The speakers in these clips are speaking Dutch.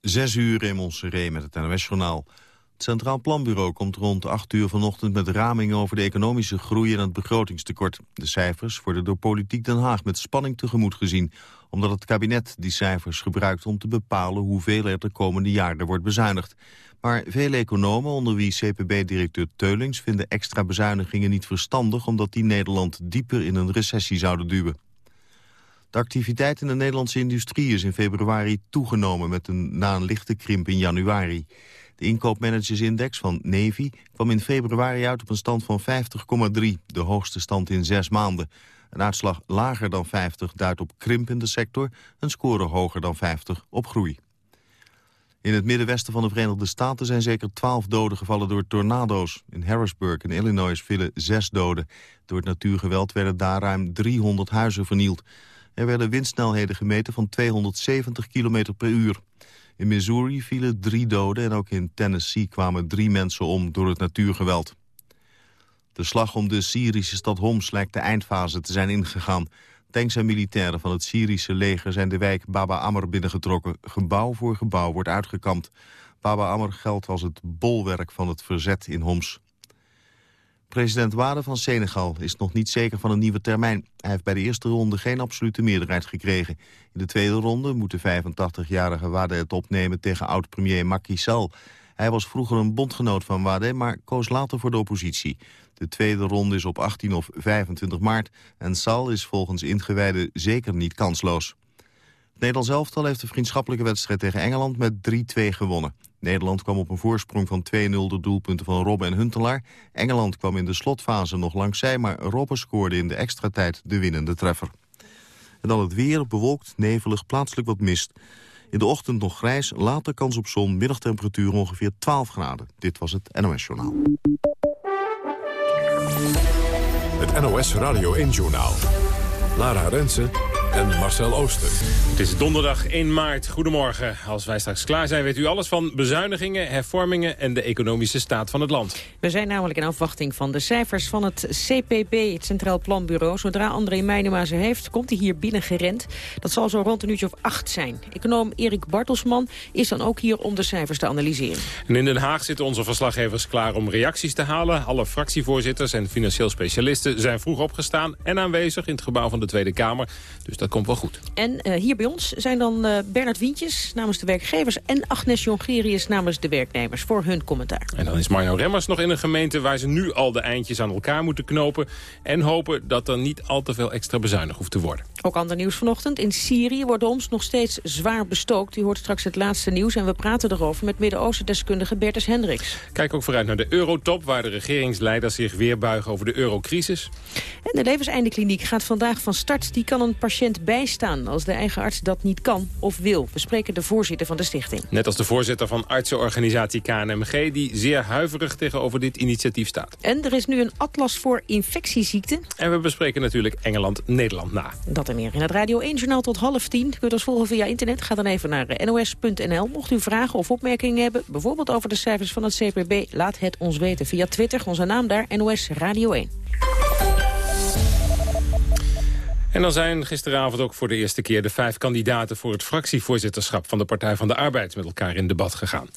Zes uur in Montserrat met het NOS-journaal. Het Centraal Planbureau komt rond 8 uur vanochtend met ramingen over de economische groei en het begrotingstekort. De cijfers worden door politiek Den Haag met spanning tegemoet gezien, omdat het kabinet die cijfers gebruikt om te bepalen hoeveel er de komende jaren wordt bezuinigd. Maar vele economen, onder wie CPB-directeur Teulings, vinden extra bezuinigingen niet verstandig, omdat die Nederland dieper in een recessie zouden duwen. De activiteit in de Nederlandse industrie is in februari toegenomen met een, na een lichte krimp in januari. De inkoopmanagersindex van Navy kwam in februari uit op een stand van 50,3, de hoogste stand in zes maanden. Een uitslag lager dan 50 duidt op krimp in de sector, een score hoger dan 50 op groei. In het middenwesten van de Verenigde Staten zijn zeker 12 doden gevallen door tornado's. In Harrisburg in Illinois vielen zes doden. Door het natuurgeweld werden daar ruim 300 huizen vernield. Er werden windsnelheden gemeten van 270 km per uur. In Missouri vielen drie doden en ook in Tennessee kwamen drie mensen om door het natuurgeweld. De slag om de Syrische stad Homs lijkt de eindfase te zijn ingegaan. Tanks en militairen van het Syrische leger zijn de wijk Baba Amr binnengetrokken. Gebouw voor gebouw wordt uitgekampt. Baba Amr geldt als het bolwerk van het verzet in Homs. President Wade van Senegal is nog niet zeker van een nieuwe termijn. Hij heeft bij de eerste ronde geen absolute meerderheid gekregen. In de tweede ronde moet de 85-jarige Wade het opnemen tegen oud-premier Macky Sall. Hij was vroeger een bondgenoot van Wade, maar koos later voor de oppositie. De tweede ronde is op 18 of 25 maart en Sall is volgens ingewijden zeker niet kansloos. Het Nederlands elftal heeft de vriendschappelijke wedstrijd tegen Engeland met 3-2 gewonnen. Nederland kwam op een voorsprong van 2-0 door doelpunten van Robben en Huntelaar. Engeland kwam in de slotfase nog langs zij, maar Robben scoorde in de extra tijd de winnende treffer. En dan het weer, bewolkt, nevelig, plaatselijk wat mist. In de ochtend nog grijs, later kans op zon, middagtemperatuur ongeveer 12 graden. Dit was het NOS Journaal. Het NOS Radio 1 Journaal. Lara Rensen en Marcel Ooster. Het is donderdag 1 maart. Goedemorgen. Als wij straks klaar zijn weet u alles van bezuinigingen, hervormingen en de economische staat van het land. We zijn namelijk in afwachting van de cijfers van het CPB, het Centraal Planbureau. Zodra André Meijnema ze heeft, komt hij hier binnen gerend. Dat zal zo rond een uurtje of acht zijn. Econoom Erik Bartelsman is dan ook hier om de cijfers te analyseren. En in Den Haag zitten onze verslaggevers klaar om reacties te halen. Alle fractievoorzitters en financieel specialisten zijn vroeg opgestaan en aanwezig in het gebouw van de Tweede Kamer. Dus dat komt wel goed. En uh, hier bij ons zijn dan uh, Bernard Wientjes namens de werkgevers... en Agnes Jongerius namens de werknemers voor hun commentaar. En dan is Mario Remmers nog in een gemeente... waar ze nu al de eindjes aan elkaar moeten knopen... en hopen dat er niet al te veel extra bezuinigd hoeft te worden. Ook ander nieuws vanochtend. In Syrië wordt ons nog steeds zwaar bestookt. U hoort straks het laatste nieuws en we praten erover... met Midden-Oosten-deskundige Bertus Hendricks. Kijk ook vooruit naar de eurotop... waar de regeringsleiders zich weer buigen over de eurocrisis. En de levenseindekliniek gaat vandaag van start. Die kan een patiënt bijstaan als de eigen arts dat niet kan of wil. We spreken de voorzitter van de stichting. Net als de voorzitter van artsenorganisatie KNMG... die zeer huiverig tegenover dit initiatief staat. En er is nu een atlas voor infectieziekten. En we bespreken natuurlijk Engeland-Nederland na. Dat en meer in het Radio 1-journaal tot half tien. U kunt ons volgen via internet. Ga dan even naar nos.nl. Mocht u vragen of opmerkingen hebben, bijvoorbeeld over de cijfers van het CPB... laat het ons weten via Twitter. Onze naam daar, NOS Radio 1. En dan zijn gisteravond ook voor de eerste keer de vijf kandidaten voor het fractievoorzitterschap van de Partij van de Arbeid met elkaar in debat gegaan.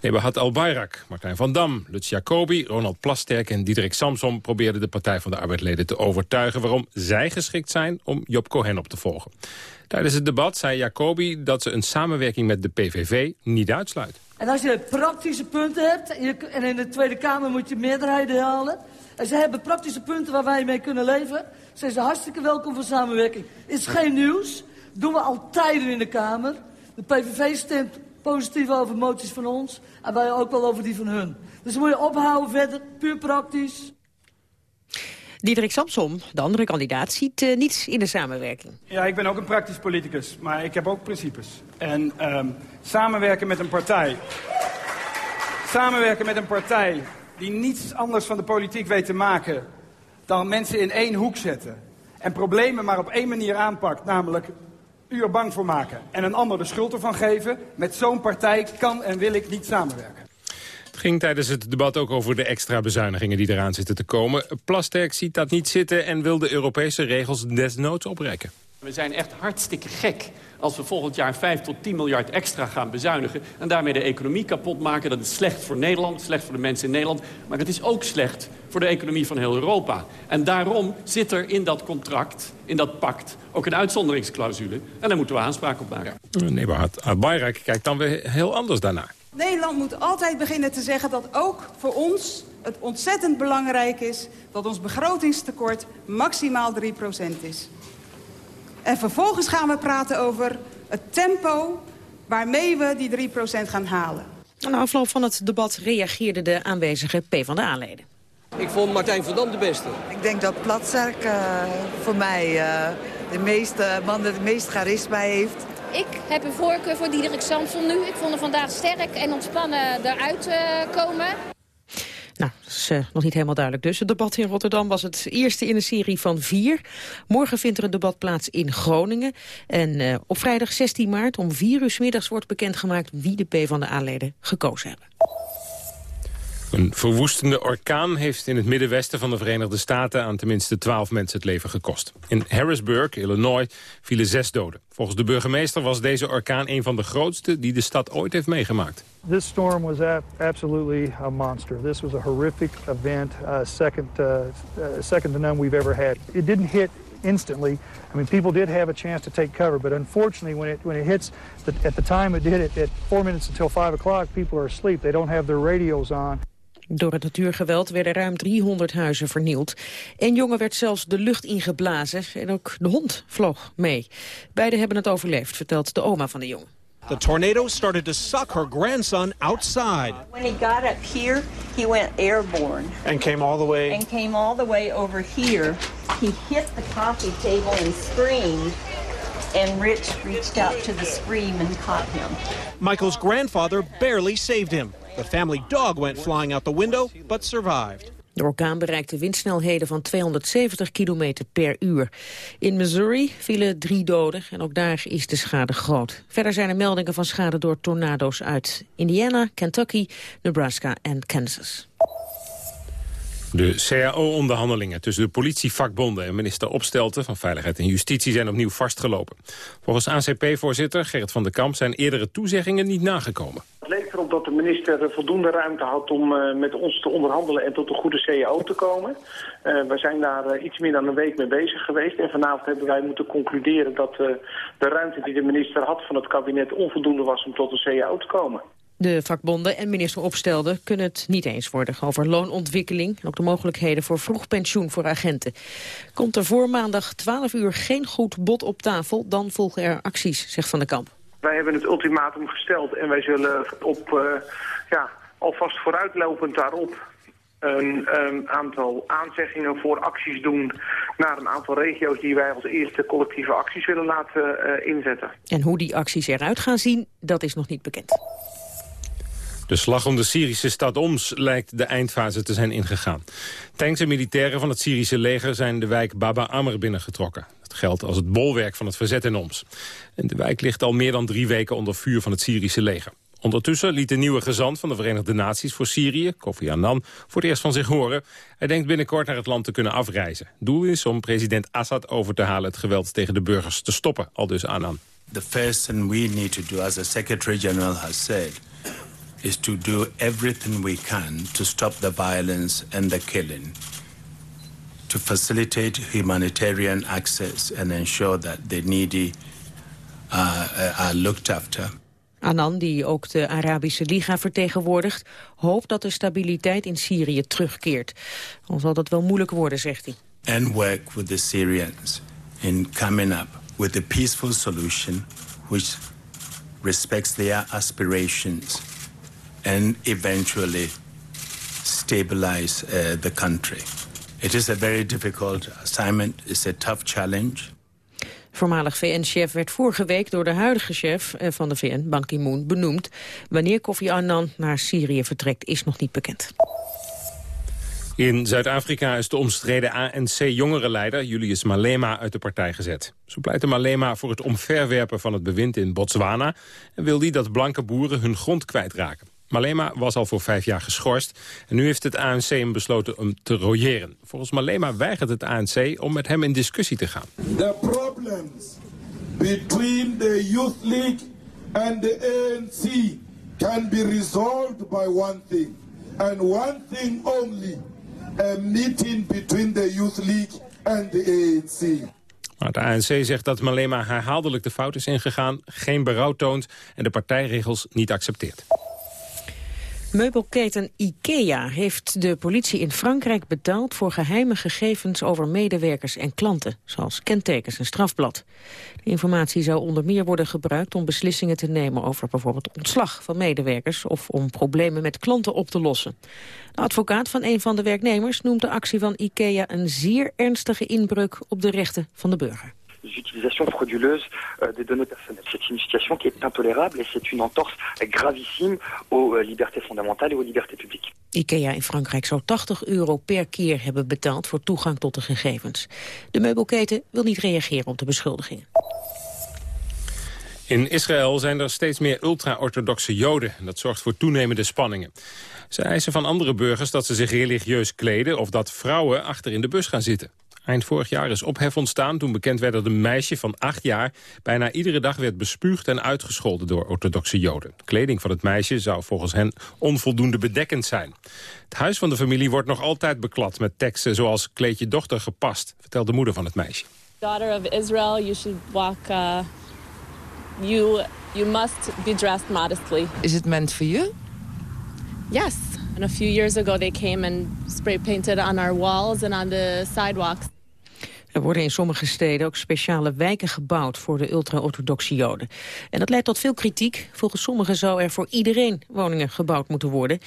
Nebahat Al-Bayrak, Martijn van Dam, Lutz Jacobi, Ronald Plasterk en Diederik Samsom probeerden de Partij van de Arbeidleden te overtuigen waarom zij geschikt zijn om Job Cohen op te volgen. Tijdens het debat zei Jacobi dat ze een samenwerking met de PVV niet uitsluit. En als je praktische punten hebt en in de Tweede Kamer moet je meerderheden halen... en ze hebben praktische punten waar wij mee kunnen leven zijn ze hartstikke welkom voor samenwerking. Is geen nieuws. Doen we al tijden in de Kamer. De PVV stemt positief over moties van ons. En wij ook wel over die van hun. Dus moet je ophouden verder, puur praktisch. Diederik Samsom, de andere kandidaat, ziet uh, niets in de samenwerking. Ja, ik ben ook een praktisch politicus, maar ik heb ook principes. En um, samenwerken met een partij... Samenwerken met een partij die niets anders van de politiek weet te maken dan mensen in één hoek zetten. En problemen maar op één manier aanpakt, namelijk u er bang voor maken. En een ander de schuld ervan geven. Met zo'n partij kan en wil ik niet samenwerken. Het ging tijdens het debat ook over de extra bezuinigingen die eraan zitten te komen. Plasterk ziet dat niet zitten en wil de Europese regels desnoods oprekken. We zijn echt hartstikke gek als we volgend jaar 5 tot 10 miljard extra gaan bezuinigen... en daarmee de economie kapot maken. Dat is slecht voor Nederland, slecht voor de mensen in Nederland... maar het is ook slecht voor de economie van heel Europa. En daarom zit er in dat contract, in dat pact, ook een uitzonderingsclausule. En daar moeten we aanspraak op maken. Nee, maar Bayrak kijkt dan weer heel anders daarnaar. Nederland moet altijd beginnen te zeggen dat ook voor ons het ontzettend belangrijk is... dat ons begrotingstekort maximaal 3% is. En vervolgens gaan we praten over het tempo waarmee we die 3% gaan halen. Na afloop van het debat reageerden de aanwezige PvdA-leden. Ik vond Martijn van Dam de beste. Ik denk dat Platzerk uh, voor mij uh, de meeste man het meest charisma heeft. Ik heb een voorkeur voor Diederik Samson nu. Ik vond hem vandaag sterk en ontspannen eruit uh, komen. Uh, nog niet helemaal duidelijk dus. Het debat in Rotterdam was het eerste in een serie van vier. Morgen vindt er een debat plaats in Groningen. En uh, op vrijdag 16 maart om vier uur s middags wordt bekendgemaakt... wie de P van de A-leden gekozen hebben. Een verwoestende orkaan heeft in het middenwesten van de Verenigde Staten aan tenminste twaalf mensen het leven gekost. In Harrisburg, Illinois, vielen zes doden. Volgens de burgemeester was deze orkaan een van de grootste die de stad ooit heeft meegemaakt. This storm was absolutely a monster. This was a horrific event, uh, second, uh, uh, second to none we've ever had. It didn't hit instantly. I mean, people did have a chance to take cover, but unfortunately, when it when it hits, the, at the time it did it, at four minutes until five o'clock, people are asleep. They don't have their radios on. Door het natuurgeweld werden ruim 300 huizen vernield. Een jongen werd zelfs de lucht ingeblazen en ook de hond vloog mee. Beiden hebben het overleefd, vertelt de oma van de jongen. The tornado started to suck her grandson outside. When he got up here, he went airborne. And came all the way? And came all the way over here. He hit the coffee table and screamed. And Rich reached out to the scream and caught him. Michael's grandfather barely saved him. The family dog went flying out the window, but survived. De orkaan bereikte windsnelheden van 270 km per uur. In Missouri vielen drie doden en ook daar is de schade groot. Verder zijn er meldingen van schade door tornado's uit Indiana, Kentucky, Nebraska en Kansas. De CAO-onderhandelingen tussen de politievakbonden en minister Opstelten van Veiligheid en Justitie zijn opnieuw vastgelopen. Volgens ACP-voorzitter Gerrit van den Kamp zijn eerdere toezeggingen niet nagekomen. Dat de minister voldoende ruimte had om uh, met ons te onderhandelen en tot een goede CAO te komen. Uh, we zijn daar uh, iets meer dan een week mee bezig geweest en vanavond hebben wij moeten concluderen dat de ruimte die de minister had van het kabinet onvoldoende was om tot een CAO te komen. De vakbonden en minister Opstelde kunnen het niet eens worden over loonontwikkeling... en ook de mogelijkheden voor vroeg pensioen voor agenten. Komt er voor maandag 12 uur geen goed bod op tafel... dan volgen er acties, zegt Van der Kamp. Wij hebben het ultimatum gesteld en wij zullen op, uh, ja, alvast vooruitlopend daarop... Een, een, aantal aanzeggingen voor acties doen naar een aantal regio's die wij als eerste collectieve acties willen laten uh, inzetten. En hoe die acties eruit gaan zien, dat is nog niet bekend. De slag om de Syrische stad Oms lijkt de eindfase te zijn ingegaan. Tanks en militairen van het Syrische leger zijn de wijk Baba Amr binnengetrokken. Dat geldt als het bolwerk van het verzet in Oms. En de wijk ligt al meer dan drie weken onder vuur van het Syrische leger. Ondertussen liet de nieuwe gezant van de Verenigde Naties voor Syrië, Kofi Annan, voor het eerst van zich horen. Hij denkt binnenkort naar het land te kunnen afreizen. Doel is om president Assad over te halen het geweld tegen de burgers te stoppen, al dus Annan. The first thing we need to do, as the Secretary-General has said, is to do everything we can to stop the violence and the killing, to facilitate humanitarian access and ensure that the needy uh, are looked after. Annan, die ook de Arabische Liga vertegenwoordigt, hoopt dat de stabiliteit in Syrië terugkeert. Al zal dat wel moeilijk worden, zegt hij. And work with the Syrians in coming up with a peaceful solution which respects their aspirations and eventually stabilize uh, the country. It is a very difficult assignment. It's a tough challenge. Voormalig VN-chef werd vorige week door de huidige chef eh, van de VN, Ban Ki-moon, benoemd. Wanneer Kofi Annan naar Syrië vertrekt is nog niet bekend. In Zuid-Afrika is de omstreden ANC-jongerenleider Julius Malema uit de partij gezet. Zo pleitte Malema voor het omverwerpen van het bewind in Botswana... en wil die dat blanke boeren hun grond kwijtraken. Malema was al voor vijf jaar geschorst. En nu heeft het ANC hem besloten om te royeren. Volgens Malema weigert het ANC om met hem in discussie te gaan. The problem problems between the Youth League and the ANC can be resolved by one thing, and one thing only, a meeting between the Youth League and the ANC. Maar de ANC zegt dat Malema herhaaldelijk de fout is ingegaan... geen berouw toont en de partijregels niet accepteert. Meubelketen IKEA heeft de politie in Frankrijk betaald voor geheime gegevens over medewerkers en klanten, zoals kentekens en strafblad. De informatie zou onder meer worden gebruikt om beslissingen te nemen over bijvoorbeeld ontslag van medewerkers of om problemen met klanten op te lossen. De advocaat van een van de werknemers noemt de actie van IKEA een zeer ernstige inbreuk op de rechten van de burger. Utilisation frauduleuse euh, des données personnelles. C'est une situation qui est intolérable et c'est une entorse gravissime aux euh, libertés fondamentales et aux libertés publiques. IKEA in Frankrijk zou 80 euro per keer hebben betaald voor toegang tot de gegevens. De meubelketen wil niet reageren op de beschuldigingen. In Israël zijn er steeds meer ultra-orthodoxe joden. En dat zorgt voor toenemende spanningen. Ze eisen van andere burgers dat ze zich religieus kleden... of dat vrouwen achter in de bus gaan zitten. Eind vorig jaar is ophef ontstaan toen bekend werd dat een meisje van acht jaar... bijna iedere dag werd bespuugd en uitgescholden door orthodoxe joden. De kleding van het meisje zou volgens hen onvoldoende bedekkend zijn. Het huis van de familie wordt nog altijd beklad met teksten zoals... kleed je dochter gepast, vertelt de moeder van het meisje. Daughter of Israel, you should walk... Uh, you, you must be dressed modestly. Is it meant for you? Yes. And a few years ago they came and spray painted on our walls and on the sidewalks. Er worden in sommige steden ook speciale wijken gebouwd voor de ultra-orthodoxe joden. En dat leidt tot veel kritiek. Volgens sommigen zou er voor iedereen woningen gebouwd moeten worden.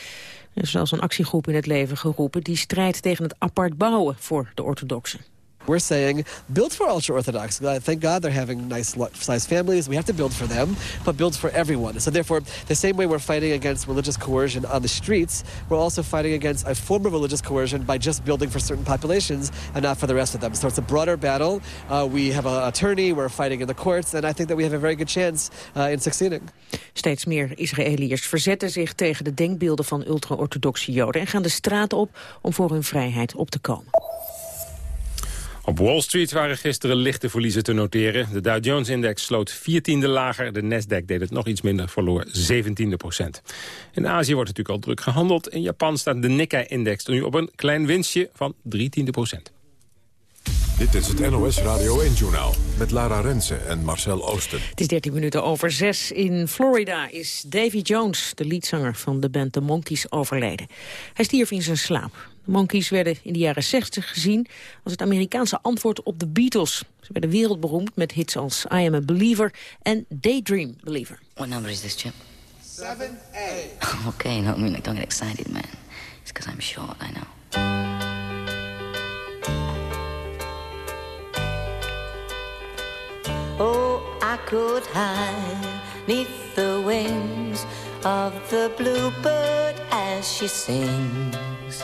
Er is zelfs een actiegroep in het leven geroepen die strijdt tegen het apart bouwen voor de orthodoxen. We're saying build for ultra-Orthodox. Thank God they're having nice sized families. We have to build for them, but build for everyone. So therefore, the same way we're fighting against religious coercion on the streets, we're also fighting against a form of religious coercion by just building for certain populations and not for the rest of them. So it's a broader battle. Uh, we have an attorney, we're fighting in the courts, and I think that we have a very good chance uh, in succeeding. Steeds meer Israëliërs verzetten zich tegen de denkbeelden van ultra-orthodoxe joden en gaan de straat op om voor hun vrijheid op te komen. Op Wall Street waren gisteren lichte verliezen te noteren. De Dow Jones-index sloot 14e lager. De Nasdaq deed het nog iets minder, verloor 17e procent. In Azië wordt natuurlijk al druk gehandeld. In Japan staat de Nikkei-index nu op een klein winstje van 13e procent. Dit is het NOS Radio 1-journaal met Lara Rensen en Marcel Oosten. Het is 13 minuten over 6. In Florida is Davy Jones, de liedzanger van de band The Monkees, overleden. Hij stierf in zijn slaap. De Monkees werden in de jaren 60 gezien als het Amerikaanse antwoord op de Beatles. Ze werden wereldberoemd met hits als I Am a Believer en Daydream Believer. What number is this, Chip? 7A. Okay, no, I mean, don't get excited, man. It's because I'm short, I know. Oh, I could hide neath the wings of the bluebird as she sings.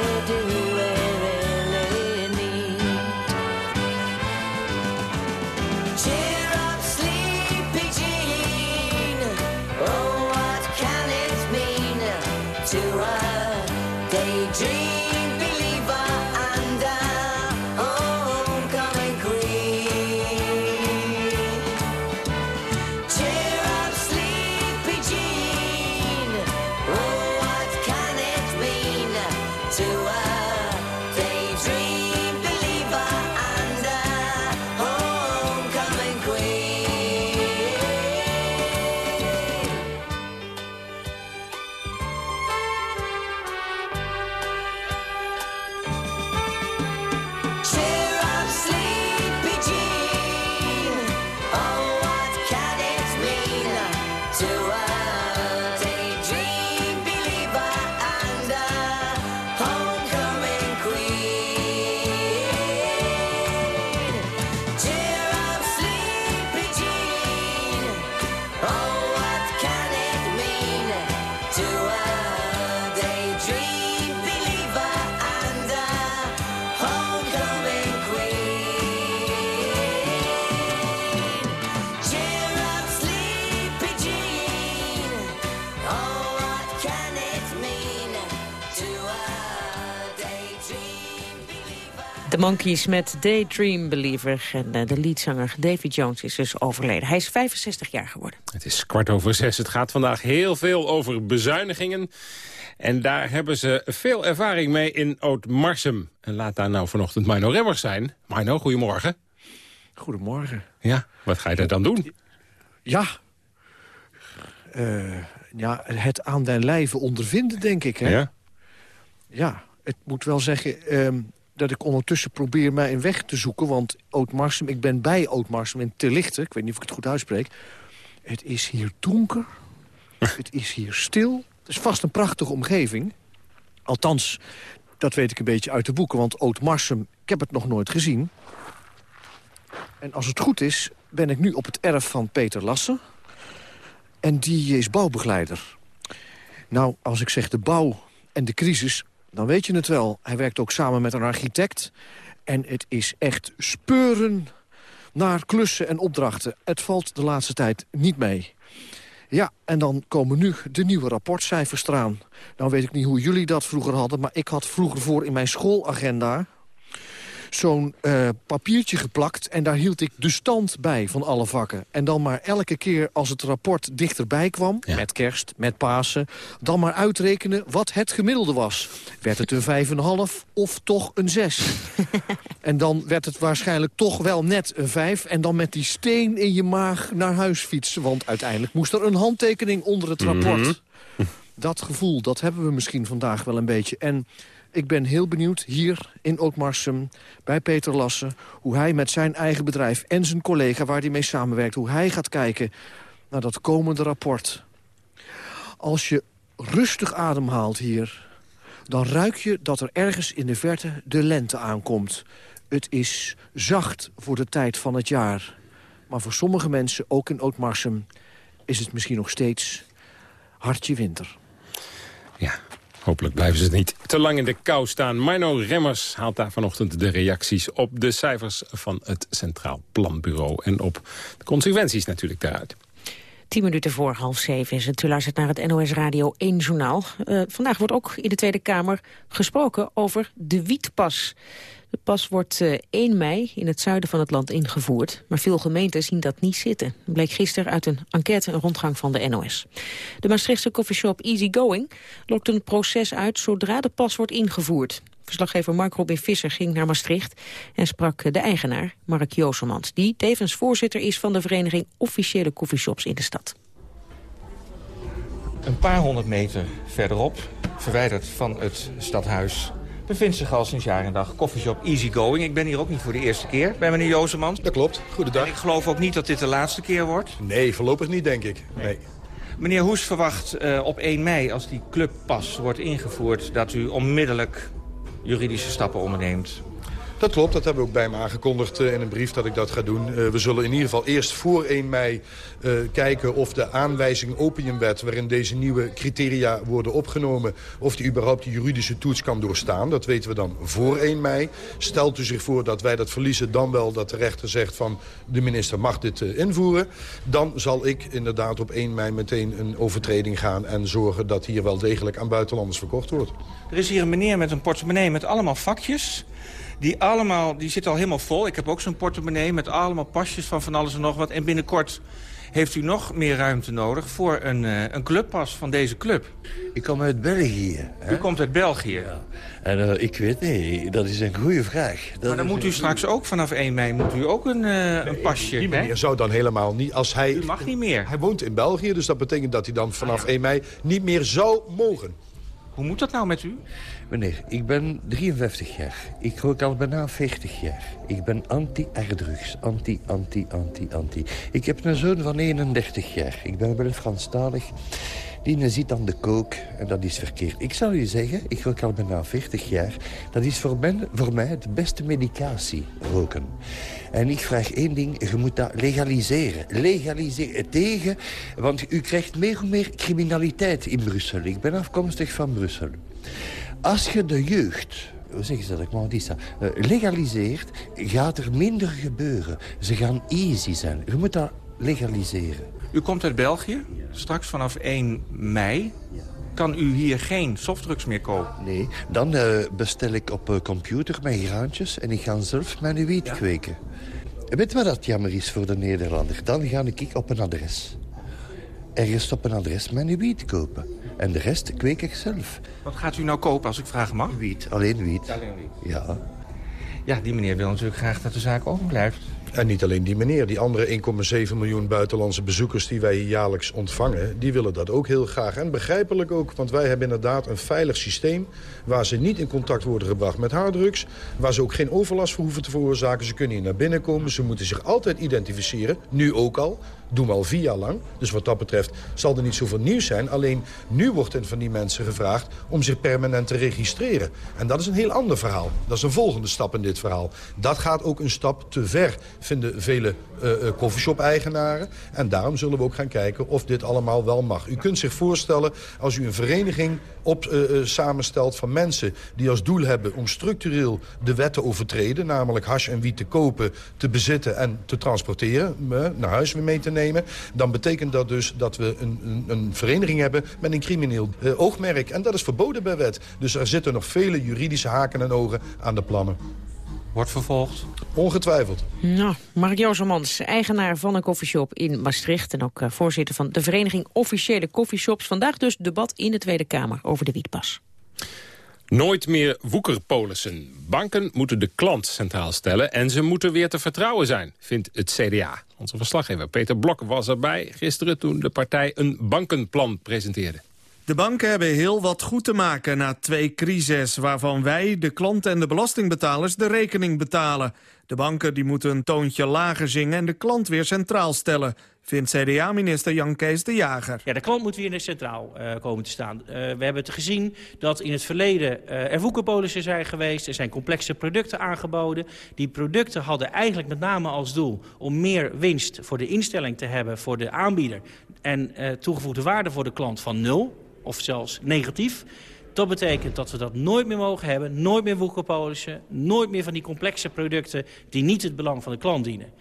Monkeys met Daydream Believer. En eh, de leadzanger David Jones is dus overleden. Hij is 65 jaar geworden. Het is kwart over zes. Het gaat vandaag heel veel over bezuinigingen. En daar hebben ze veel ervaring mee in Oud-Marsum. En laat daar nou vanochtend Mino Remmers zijn. Mino, goedemorgen. Goedemorgen. Ja, wat ga je daar dan doen? Ja, uh, ja het aan den lijve ondervinden, denk ik. Hè? Ja? Ja, het moet wel zeggen um, dat ik ondertussen probeer mij een weg te zoeken. Want Oud-Marsum, ik ben bij Oud-Marsum in Te Lichten. Ik weet niet of ik het goed uitspreek. Het is hier donker. het is hier stil. Het is vast een prachtige omgeving. Althans, dat weet ik een beetje uit de boeken. Want Oud-Marsum, ik heb het nog nooit gezien. En als het goed is, ben ik nu op het erf van Peter Lassen. En die is bouwbegeleider. Nou, als ik zeg de bouw en de crisis, dan weet je het wel. Hij werkt ook samen met een architect. En het is echt speuren naar klussen en opdrachten. Het valt de laatste tijd niet mee. Ja, en dan komen nu de nieuwe rapportcijfers eraan. Nou weet ik niet hoe jullie dat vroeger hadden... maar ik had vroeger voor in mijn schoolagenda zo'n uh, papiertje geplakt... en daar hield ik de stand bij van alle vakken. En dan maar elke keer als het rapport dichterbij kwam... met kerst, met Pasen... dan maar uitrekenen wat het gemiddelde was. Werd het een 5,5 of toch een 6? en dan werd het waarschijnlijk toch wel net een 5... en dan met die steen in je maag naar huis fietsen. Want uiteindelijk moest er een handtekening onder het rapport. Mhm. Dat gevoel, dat hebben we misschien vandaag wel een beetje. En ik ben heel benieuwd hier in Ootmarsum bij Peter Lassen... hoe hij met zijn eigen bedrijf en zijn collega waar hij mee samenwerkt... hoe hij gaat kijken naar dat komende rapport. Als je rustig ademhaalt hier... dan ruik je dat er ergens in de verte de lente aankomt. Het is zacht voor de tijd van het jaar. Maar voor sommige mensen, ook in Ootmarsum... is het misschien nog steeds hartje winter. Hopelijk blijven ze niet te lang in de kou staan. Mino Remmers haalt daar vanochtend de reacties op de cijfers van het Centraal Planbureau. En op de consequenties natuurlijk daaruit. Tien minuten voor half zeven is het. U luistert naar het NOS Radio 1 Journaal. Uh, vandaag wordt ook in de Tweede Kamer gesproken over de wietpas. De pas wordt uh, eh, 1 mei in het zuiden van het land ingevoerd. Maar veel gemeenten zien dat niet zitten. Dat bleek gisteren uit een enquête en rondgang van de NOS. De Maastrichtse coffeeshop Easy Going lokt een proces uit zodra de pas wordt ingevoerd. Verslaggever Mark Robin Visser ging naar Maastricht en sprak de eigenaar, Mark Joosemans, die tevens voorzitter is van de vereniging Officiële Coffeeshops in de stad. Een paar honderd meter verderop, verwijderd van het stadhuis bevindt zich al sinds jaar en dag koffieshop Easy Going. Ik ben hier ook niet voor de eerste keer bij meneer Jozemans. Dat klopt. Goedendag. En ik geloof ook niet dat dit de laatste keer wordt. Nee, voorlopig niet, denk ik. Nee. Meneer Hoes verwacht uh, op 1 mei, als die clubpas wordt ingevoerd... dat u onmiddellijk juridische stappen onderneemt. Dat klopt, dat hebben we ook bij me aangekondigd uh, in een brief dat ik dat ga doen. Uh, we zullen in ieder geval eerst voor 1 mei uh, kijken of de aanwijzing opiumwet... waarin deze nieuwe criteria worden opgenomen... of die überhaupt de juridische toets kan doorstaan. Dat weten we dan voor 1 mei. Stelt u zich voor dat wij dat verliezen, dan wel dat de rechter zegt van... de minister mag dit invoeren. Dan zal ik inderdaad op 1 mei meteen een overtreding gaan... en zorgen dat hier wel degelijk aan buitenlanders verkocht wordt. Er is hier een meneer met een portemonnee met allemaal vakjes... Die allemaal, die zit al helemaal vol. Ik heb ook zo'n portemonnee met allemaal pasjes van van alles en nog wat. En binnenkort heeft u nog meer ruimte nodig voor een, uh, een clubpas van deze club. Ik kom uit België. Hè? U komt uit België? Ja. En uh, ik weet niet, dat is een goede vraag. Dat maar dan moet u straks ook vanaf 1 mei moet u ook een, uh, een pasje. Die meneer zou dan helemaal niet... Als hij, u mag niet meer. Hij woont in België, dus dat betekent dat hij dan vanaf ah, ja. 1 mei niet meer zou mogen. Hoe moet dat nou met u? Meneer, ik ben 53 jaar. Ik rook al bijna 40 jaar. Ik ben anti-erdrugs. Anti, anti, anti, anti. Ik heb een zoon van 31 jaar. Ik ben wel Franstalig. Die zit aan de kook en dat is verkeerd. Ik zal u zeggen, ik rook al bijna 40 jaar. Dat is voor voor mij het beste medicatie, roken. En ik vraag één ding, je moet dat legaliseren. Legaliseren tegen, want u krijgt meer en meer criminaliteit in Brussel. Ik ben afkomstig van Brussel. Als je de jeugd hoe zeggen ze dat, ik mag niet legaliseert, gaat er minder gebeuren. Ze gaan easy zijn. Je moet dat legaliseren. U komt uit België, straks vanaf 1 mei. kan u hier geen softdrugs meer kopen. Nee, dan uh, bestel ik op uh, computer mijn graantjes en ik ga zelf mijn wiet ja? kweken. Weet wat dat jammer is voor de Nederlander? Dan ga ik op een adres. Ergens op een adres mijn wiet kopen. En de rest kweek ik zelf. Wat gaat u nou kopen als ik vragen mag? Wiet, alleen wiet. Alleen wiet. Ja. Ja, die meneer wil natuurlijk graag dat de zaak open blijft. En niet alleen die meneer. Die andere 1,7 miljoen buitenlandse bezoekers die wij hier jaarlijks ontvangen... die willen dat ook heel graag. En begrijpelijk ook, want wij hebben inderdaad een veilig systeem... waar ze niet in contact worden gebracht met harddrugs... waar ze ook geen overlast voor hoeven te veroorzaken. Ze kunnen hier naar binnen komen. Ze moeten zich altijd identificeren. Nu ook al. Doen we al vier jaar lang. Dus wat dat betreft zal er niet zoveel nieuws zijn. Alleen nu wordt er van die mensen gevraagd om zich permanent te registreren. En dat is een heel ander verhaal. Dat is een volgende stap in dit verhaal. Dat gaat ook een stap te ver, vinden vele uh, coffeeshop-eigenaren. En daarom zullen we ook gaan kijken of dit allemaal wel mag. U kunt zich voorstellen, als u een vereniging op, uh, samenstelt van mensen... die als doel hebben om structureel de wet te overtreden... namelijk hash en wiet te kopen, te bezitten en te transporteren... naar huis weer mee te nemen... dan betekent dat dus dat we een, een, een vereniging hebben met een crimineel oogmerk. En dat is verboden bij wet. Dus er zitten nog vele juridische haken en ogen aan de plannen. Wordt vervolgd? Ongetwijfeld. Nou, Mark Jozemans, eigenaar van een koffieshop in Maastricht... en ook uh, voorzitter van de Vereniging Officiële Koffieshops. Vandaag dus debat in de Tweede Kamer over de wietpas. Nooit meer woekerpolissen. Banken moeten de klant centraal stellen en ze moeten weer te vertrouwen zijn, vindt het CDA. Onze verslaggever Peter Blok was erbij gisteren toen de partij een bankenplan presenteerde. De banken hebben heel wat goed te maken na twee crises... waarvan wij, de klant en de belastingbetalers, de rekening betalen. De banken die moeten een toontje lager zingen en de klant weer centraal stellen vindt CDA-minister Jan Kees de Jager. Ja, de klant moet weer centraal uh, komen te staan. Uh, we hebben het gezien dat in het verleden uh, er woekerpolissen zijn geweest. Er zijn complexe producten aangeboden. Die producten hadden eigenlijk met name als doel om meer winst voor de instelling te hebben voor de aanbieder. En toegevoegde waarde voor de klant van nul of zelfs negatief. Dat betekent dat we dat nooit meer mogen hebben. Nooit meer woekerpolissen. Nooit meer van die complexe producten die niet het belang van de klant dienen.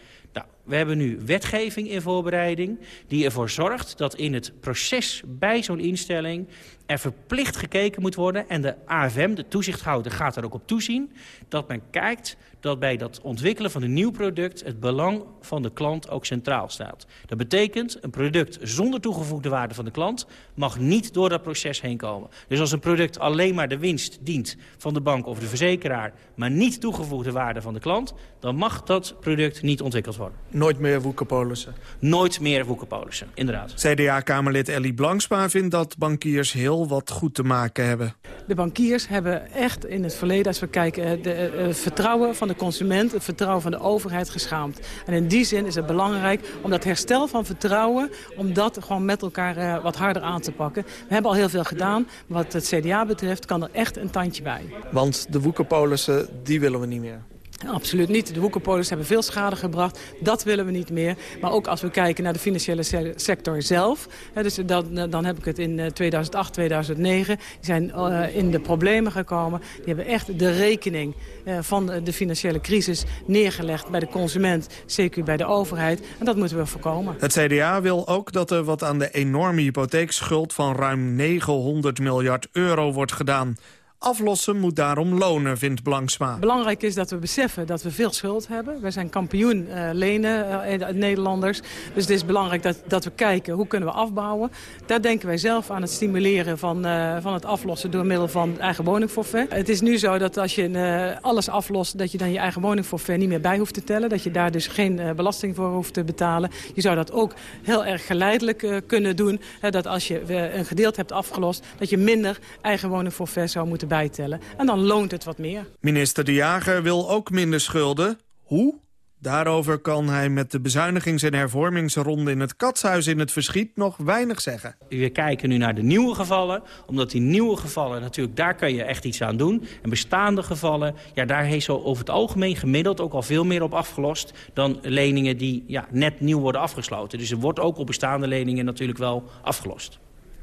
We hebben nu wetgeving in voorbereiding die ervoor zorgt dat in het proces bij zo'n instelling er verplicht gekeken moet worden... en de AFM, de toezichthouder, gaat er ook op toezien... dat men kijkt dat bij dat ontwikkelen van een nieuw product... het belang van de klant ook centraal staat. Dat betekent, een product zonder toegevoegde waarde van de klant... mag niet door dat proces heen komen. Dus als een product alleen maar de winst dient van de bank of de verzekeraar... maar niet toegevoegde waarde van de klant... dan mag dat product niet ontwikkeld worden. Nooit meer woekerpolissen? Nooit meer woekerpolissen, inderdaad. CDA-kamerlid Ellie Blankspa vindt dat bankiers heel wat goed te maken hebben. De bankiers hebben echt in het verleden, als we kijken... het uh, uh, vertrouwen van de consument, het vertrouwen van de overheid geschaamd. En in die zin is het belangrijk om dat herstel van vertrouwen... om dat gewoon met elkaar uh, wat harder aan te pakken. We hebben al heel veel gedaan. Wat het CDA betreft kan er echt een tandje bij. Want de woekerpolissen, die willen we niet meer. Absoluut niet. De woekerpolissen hebben veel schade gebracht. Dat willen we niet meer. Maar ook als we kijken naar de financiële sector zelf. Hè, dus dan, dan heb ik het in 2008, 2009. Die zijn uh, in de problemen gekomen. Die hebben echt de rekening uh, van de financiële crisis neergelegd bij de consument. Zeker bij de overheid. En dat moeten we voorkomen. Het CDA wil ook dat er wat aan de enorme hypotheekschuld van ruim 900 miljard euro wordt gedaan. Aflossen moet daarom lonen, vindt Blanksma. Belangrijk is dat we beseffen dat we veel schuld hebben. We zijn kampioen uh, lenen, uh, Nederlanders. Dus het is belangrijk dat, dat we kijken hoe kunnen we afbouwen. Daar denken wij zelf aan het stimuleren van, uh, van het aflossen door middel van eigen woningforfait. Het is nu zo dat als je alles aflost, dat je dan je eigen woningforfait niet meer bij hoeft te tellen. Dat je daar dus geen belasting voor hoeft te betalen. Je zou dat ook heel erg geleidelijk kunnen doen. dat als je een gedeelte hebt afgelost, dat je minder eigen woningforfait zou moeten bijtellen. En dan loont het wat meer. Minister De Jager wil ook minder schulden. Hoe? Daarover kan hij met de bezuinigings- en hervormingsronde in het katshuis in het verschiet nog weinig zeggen. We kijken nu naar de nieuwe gevallen, omdat die nieuwe gevallen natuurlijk, daar kan je echt iets aan doen. En bestaande gevallen, ja, daar heeft zo over het algemeen gemiddeld ook al veel meer op afgelost dan leningen die ja, net nieuw worden afgesloten. Dus er wordt ook op bestaande leningen natuurlijk wel afgelost.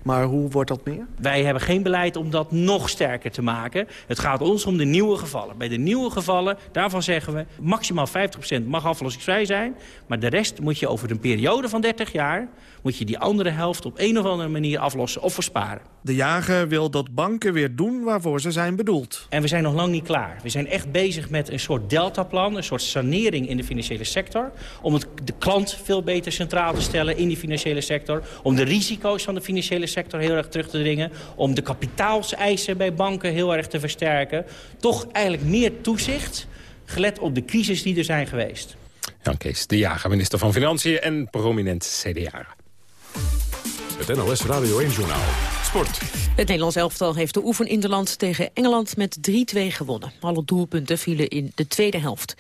Maar hoe wordt dat meer? Wij hebben geen beleid om dat nog sterker te maken. Het gaat ons om de nieuwe gevallen. Bij de nieuwe gevallen, daarvan zeggen we... maximaal 50% mag aflossingsvrij zijn. Maar de rest moet je over een periode van 30 jaar... moet je die andere helft op een of andere manier aflossen of versparen. De jager wil dat banken weer doen waarvoor ze zijn bedoeld. En we zijn nog lang niet klaar. We zijn echt bezig met een soort deltaplan, een soort sanering in de financiële sector. Om het, de klant veel beter centraal te stellen in die financiële sector. Om de risico's van de financiële sector heel erg terug te dringen. Om de kapitaalseisen bij banken heel erg te versterken. Toch eigenlijk meer toezicht, gelet op de crisis die er zijn geweest. Jan Kees de Jager, minister van Financiën en prominent CDA. Het NOS Radio 1-journaal. Sport. Het Nederlands elftal heeft de oefeninterland tegen Engeland met 3-2 gewonnen. Alle doelpunten vielen in de tweede helft.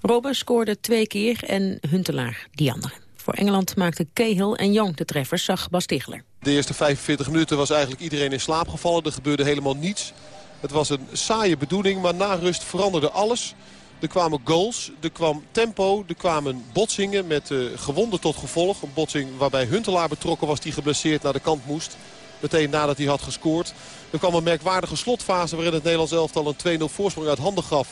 Robben scoorde twee keer en Huntelaar die andere. Voor Engeland maakten Cahill en Young de treffers, zag Bas Tichler. De eerste 45 minuten was eigenlijk iedereen in slaap gevallen. Er gebeurde helemaal niets. Het was een saaie bedoeling, maar na rust veranderde alles. Er kwamen goals, er kwam tempo, er kwamen botsingen met uh, gewonden tot gevolg. Een botsing waarbij Huntelaar betrokken was die geblesseerd naar de kant moest. Meteen nadat hij had gescoord. Er kwam een merkwaardige slotfase waarin het Nederlands elftal een 2-0 voorsprong uit handen gaf.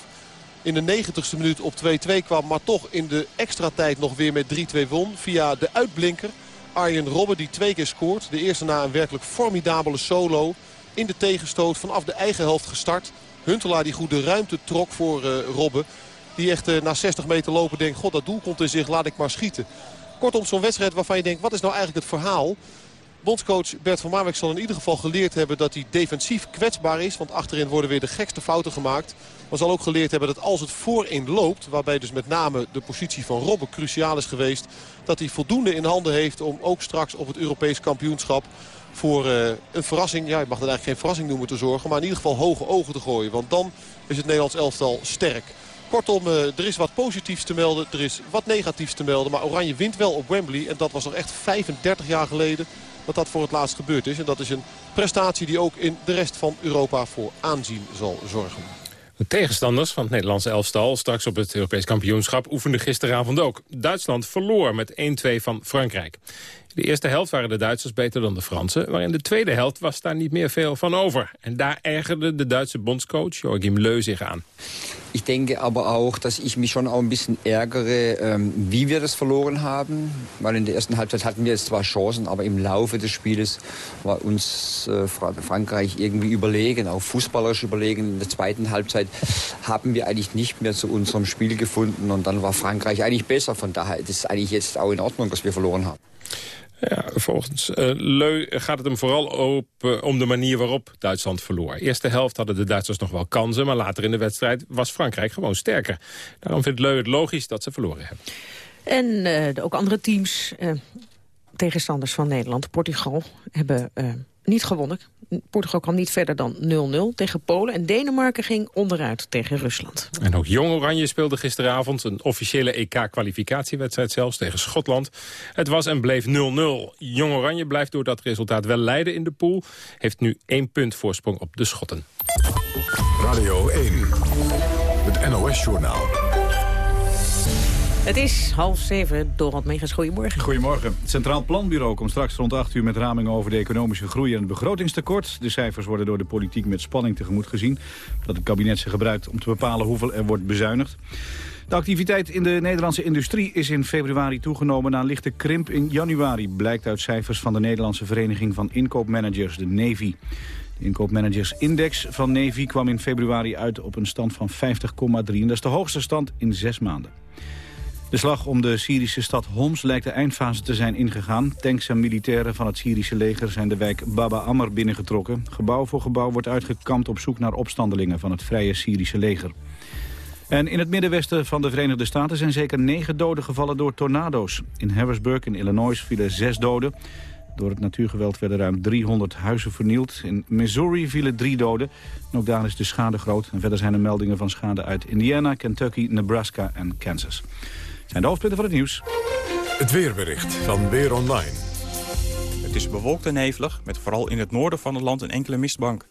In de 90ste minuut op 2-2 kwam, maar toch in de extra tijd nog weer met 3-2 won. Via de uitblinker Arjen Robben die twee keer scoort. De eerste na een werkelijk formidabele solo in de tegenstoot vanaf de eigen helft gestart. Huntelaar die goed de ruimte trok voor uh, Robben. Die echt uh, na 60 meter lopen denkt, god dat doel komt in zich, laat ik maar schieten. Kortom zo'n wedstrijd waarvan je denkt, wat is nou eigenlijk het verhaal? Bondscoach Bert van Marwijk zal in ieder geval geleerd hebben dat hij defensief kwetsbaar is. Want achterin worden weer de gekste fouten gemaakt. Maar zal ook geleerd hebben dat als het voorin loopt, waarbij dus met name de positie van Robben cruciaal is geweest. Dat hij voldoende in handen heeft om ook straks op het Europees kampioenschap voor uh, een verrassing, ja, ik mag dat eigenlijk geen verrassing noemen te zorgen. Maar in ieder geval hoge ogen te gooien. Want dan is het Nederlands elftal sterk. Kortom, uh, er is wat positiefs te melden, er is wat negatiefs te melden. Maar Oranje wint wel op Wembley. En dat was nog echt 35 jaar geleden dat dat voor het laatst gebeurd is. En dat is een prestatie die ook in de rest van Europa voor aanzien zal zorgen. De tegenstanders van het Nederlandse elftal straks op het Europees kampioenschap oefenden gisteravond ook. Duitsland verloor met 1-2 van Frankrijk. De eerste helft waren de Duitsers beter dan de Fransen... maar in de tweede helft was daar niet meer veel van over. En daar ergerde de Duitse bondscoach Joachim Leu zich aan. Ich denke aber auch, dass ich mich schon auch ein bisschen ärgere, ähm, wie wir das verloren haben. Weil in der ersten Halbzeit hatten wir zwar Chancen, aber im Laufe des Spiels war uns äh, Frankreich irgendwie überlegen, auch fußballerisch überlegen. In der zweiten Halbzeit haben wir eigentlich nicht mehr zu unserem Spiel gefunden und dann war Frankreich eigentlich besser. Von daher ist es eigentlich jetzt auch in Ordnung, dass wir verloren haben. Ja, volgens uh, Leu gaat het hem vooral op, uh, om de manier waarop Duitsland verloor. Eerste helft hadden de Duitsers nog wel kansen... maar later in de wedstrijd was Frankrijk gewoon sterker. Daarom vindt Leu het logisch dat ze verloren hebben. En ook andere teams, tegenstanders van Nederland, Portugal... hebben niet gewonnen. Portugal kwam niet verder dan 0-0 tegen Polen. En Denemarken ging onderuit tegen Rusland. En ook Jong Oranje speelde gisteravond een officiële EK-kwalificatiewedstrijd zelfs tegen Schotland. Het was en bleef 0-0. Jong Oranje blijft door dat resultaat wel leiden in de pool. Heeft nu één punt voorsprong op de Schotten. Radio 1, het NOS-journaal. Het is half zeven. Dorot Megens, goedemorgen. Goedemorgen. Het Centraal Planbureau komt straks rond 8 uur met ramingen over de economische groei en het begrotingstekort. De cijfers worden door de politiek met spanning tegemoet gezien. Dat het kabinet ze gebruikt om te bepalen hoeveel er wordt bezuinigd. De activiteit in de Nederlandse industrie is in februari toegenomen na een lichte krimp in januari. Blijkt uit cijfers van de Nederlandse Vereniging van Inkoopmanagers, de Navy. De inkoopmanagersindex van Navy kwam in februari uit op een stand van 50,3. En dat is de hoogste stand in zes maanden. De slag om de Syrische stad Homs lijkt de eindfase te zijn ingegaan. Tanks en militairen van het Syrische leger zijn de wijk Baba Ammar binnengetrokken. Gebouw voor gebouw wordt uitgekampt op zoek naar opstandelingen van het vrije Syrische leger. En in het middenwesten van de Verenigde Staten zijn zeker negen doden gevallen door tornado's. In Harrisburg in Illinois vielen zes doden. Door het natuurgeweld werden ruim 300 huizen vernield. In Missouri vielen drie doden. En ook daar is de schade groot. En verder zijn er meldingen van schade uit Indiana, Kentucky, Nebraska en Kansas zijn de hoofdpunten van het nieuws. Het weerbericht van Weer Online. Het is bewolkt en nevelig, met vooral in het noorden van het land een enkele mistbank.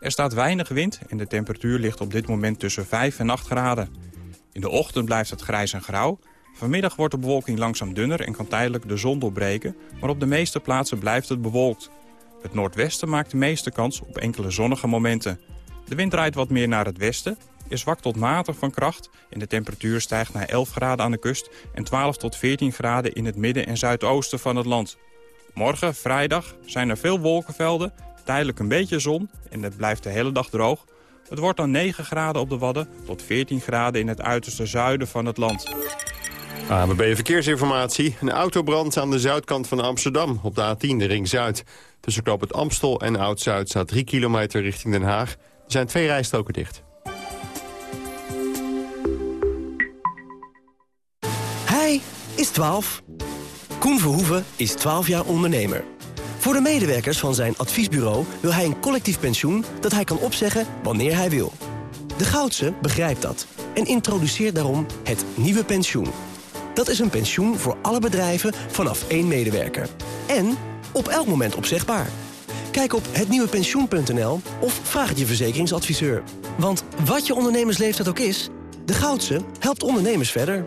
Er staat weinig wind en de temperatuur ligt op dit moment tussen 5 en 8 graden. In de ochtend blijft het grijs en grauw. Vanmiddag wordt de bewolking langzaam dunner en kan tijdelijk de zon doorbreken... maar op de meeste plaatsen blijft het bewolkt. Het noordwesten maakt de meeste kans op enkele zonnige momenten. De wind draait wat meer naar het westen, is zwak tot matig van kracht... en de temperatuur stijgt naar 11 graden aan de kust... en 12 tot 14 graden in het midden en zuidoosten van het land. Morgen, vrijdag, zijn er veel wolkenvelden, tijdelijk een beetje zon... en het blijft de hele dag droog. Het wordt dan 9 graden op de Wadden tot 14 graden in het uiterste zuiden van het land. ABB Verkeersinformatie. Een autobrand aan de zuidkant van Amsterdam op de A10, de Ring Zuid. Tussen Knoop het Amstel en Oud-Zuid staat 3 kilometer richting Den Haag. Er zijn twee rijstroken dicht. Is 12. Koen Verhoeven is 12 jaar ondernemer. Voor de medewerkers van zijn adviesbureau wil hij een collectief pensioen... dat hij kan opzeggen wanneer hij wil. De Goudse begrijpt dat en introduceert daarom het nieuwe pensioen. Dat is een pensioen voor alle bedrijven vanaf één medewerker. En op elk moment opzegbaar. Kijk op hetnieuwepensioen.nl of vraag het je verzekeringsadviseur. Want wat je ondernemersleeftijd ook is... de Goudse helpt ondernemers verder.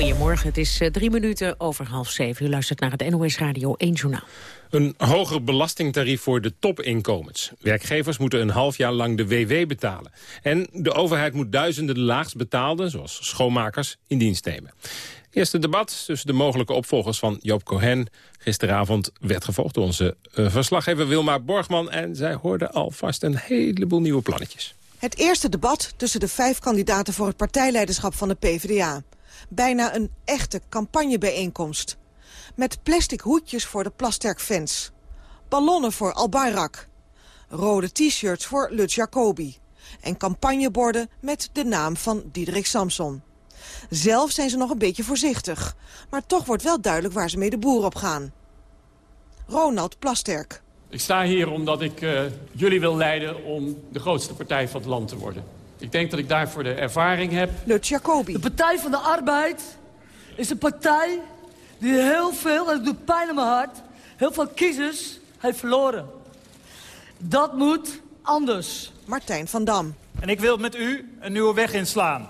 Goedemorgen, het is eh, drie minuten over half zeven. U luistert naar het NOS Radio 1 Journaal. Een hoger belastingtarief voor de topinkomens. Werkgevers moeten een half jaar lang de WW betalen. En de overheid moet duizenden laagst betaalden, zoals schoonmakers, in dienst nemen. Eerste debat tussen de mogelijke opvolgers van Joop Cohen... gisteravond werd gevolgd door onze uh, verslaggever Wilma Borgman... en zij hoorde alvast een heleboel nieuwe plannetjes. Het eerste debat tussen de vijf kandidaten voor het partijleiderschap van de PvdA. Bijna een echte campagnebijeenkomst. Met plastic hoedjes voor de Plasterk-fans. Ballonnen voor Al Bayrak. Rode t-shirts voor Lut Jacobi. En campagneborden met de naam van Diederik Samson. Zelf zijn ze nog een beetje voorzichtig. Maar toch wordt wel duidelijk waar ze mee de boer op gaan. Ronald Plasterk. Ik sta hier omdat ik uh, jullie wil leiden om de grootste partij van het land te worden. Ik denk dat ik daarvoor de ervaring heb. Lut Jacobi. De Partij van de Arbeid is een partij die heel veel, en het doet pijn in mijn hart... heel veel kiezers heeft verloren. Dat moet anders. Martijn van Dam. En ik wil met u een nieuwe weg inslaan.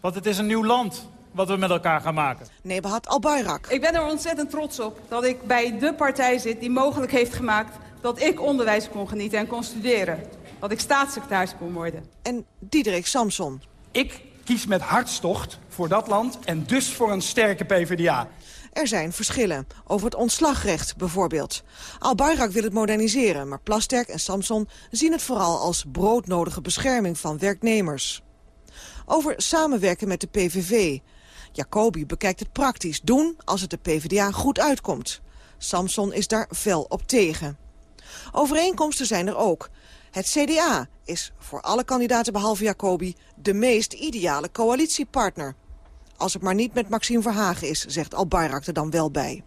Want het is een nieuw land wat we met elkaar gaan maken. Nebahat Al-Bayrak. Ik ben er ontzettend trots op dat ik bij de partij zit die mogelijk heeft gemaakt... dat ik onderwijs kon genieten en kon studeren. Dat ik staatssecretaris kon worden. En Diederik Samson. Ik kies met hartstocht voor dat land en dus voor een sterke PvdA. Er zijn verschillen. Over het ontslagrecht bijvoorbeeld. Al-Bayrak wil het moderniseren, maar Plasterk en Samson zien het vooral als broodnodige bescherming van werknemers. Over samenwerken met de PVV. Jacobi bekijkt het praktisch doen als het de PvdA goed uitkomt. Samson is daar fel op tegen. Overeenkomsten zijn er ook. Het CDA is voor alle kandidaten behalve Jacobi de meest ideale coalitiepartner. Als het maar niet met Maxime Verhagen is, zegt Al Bayrak er dan wel bij.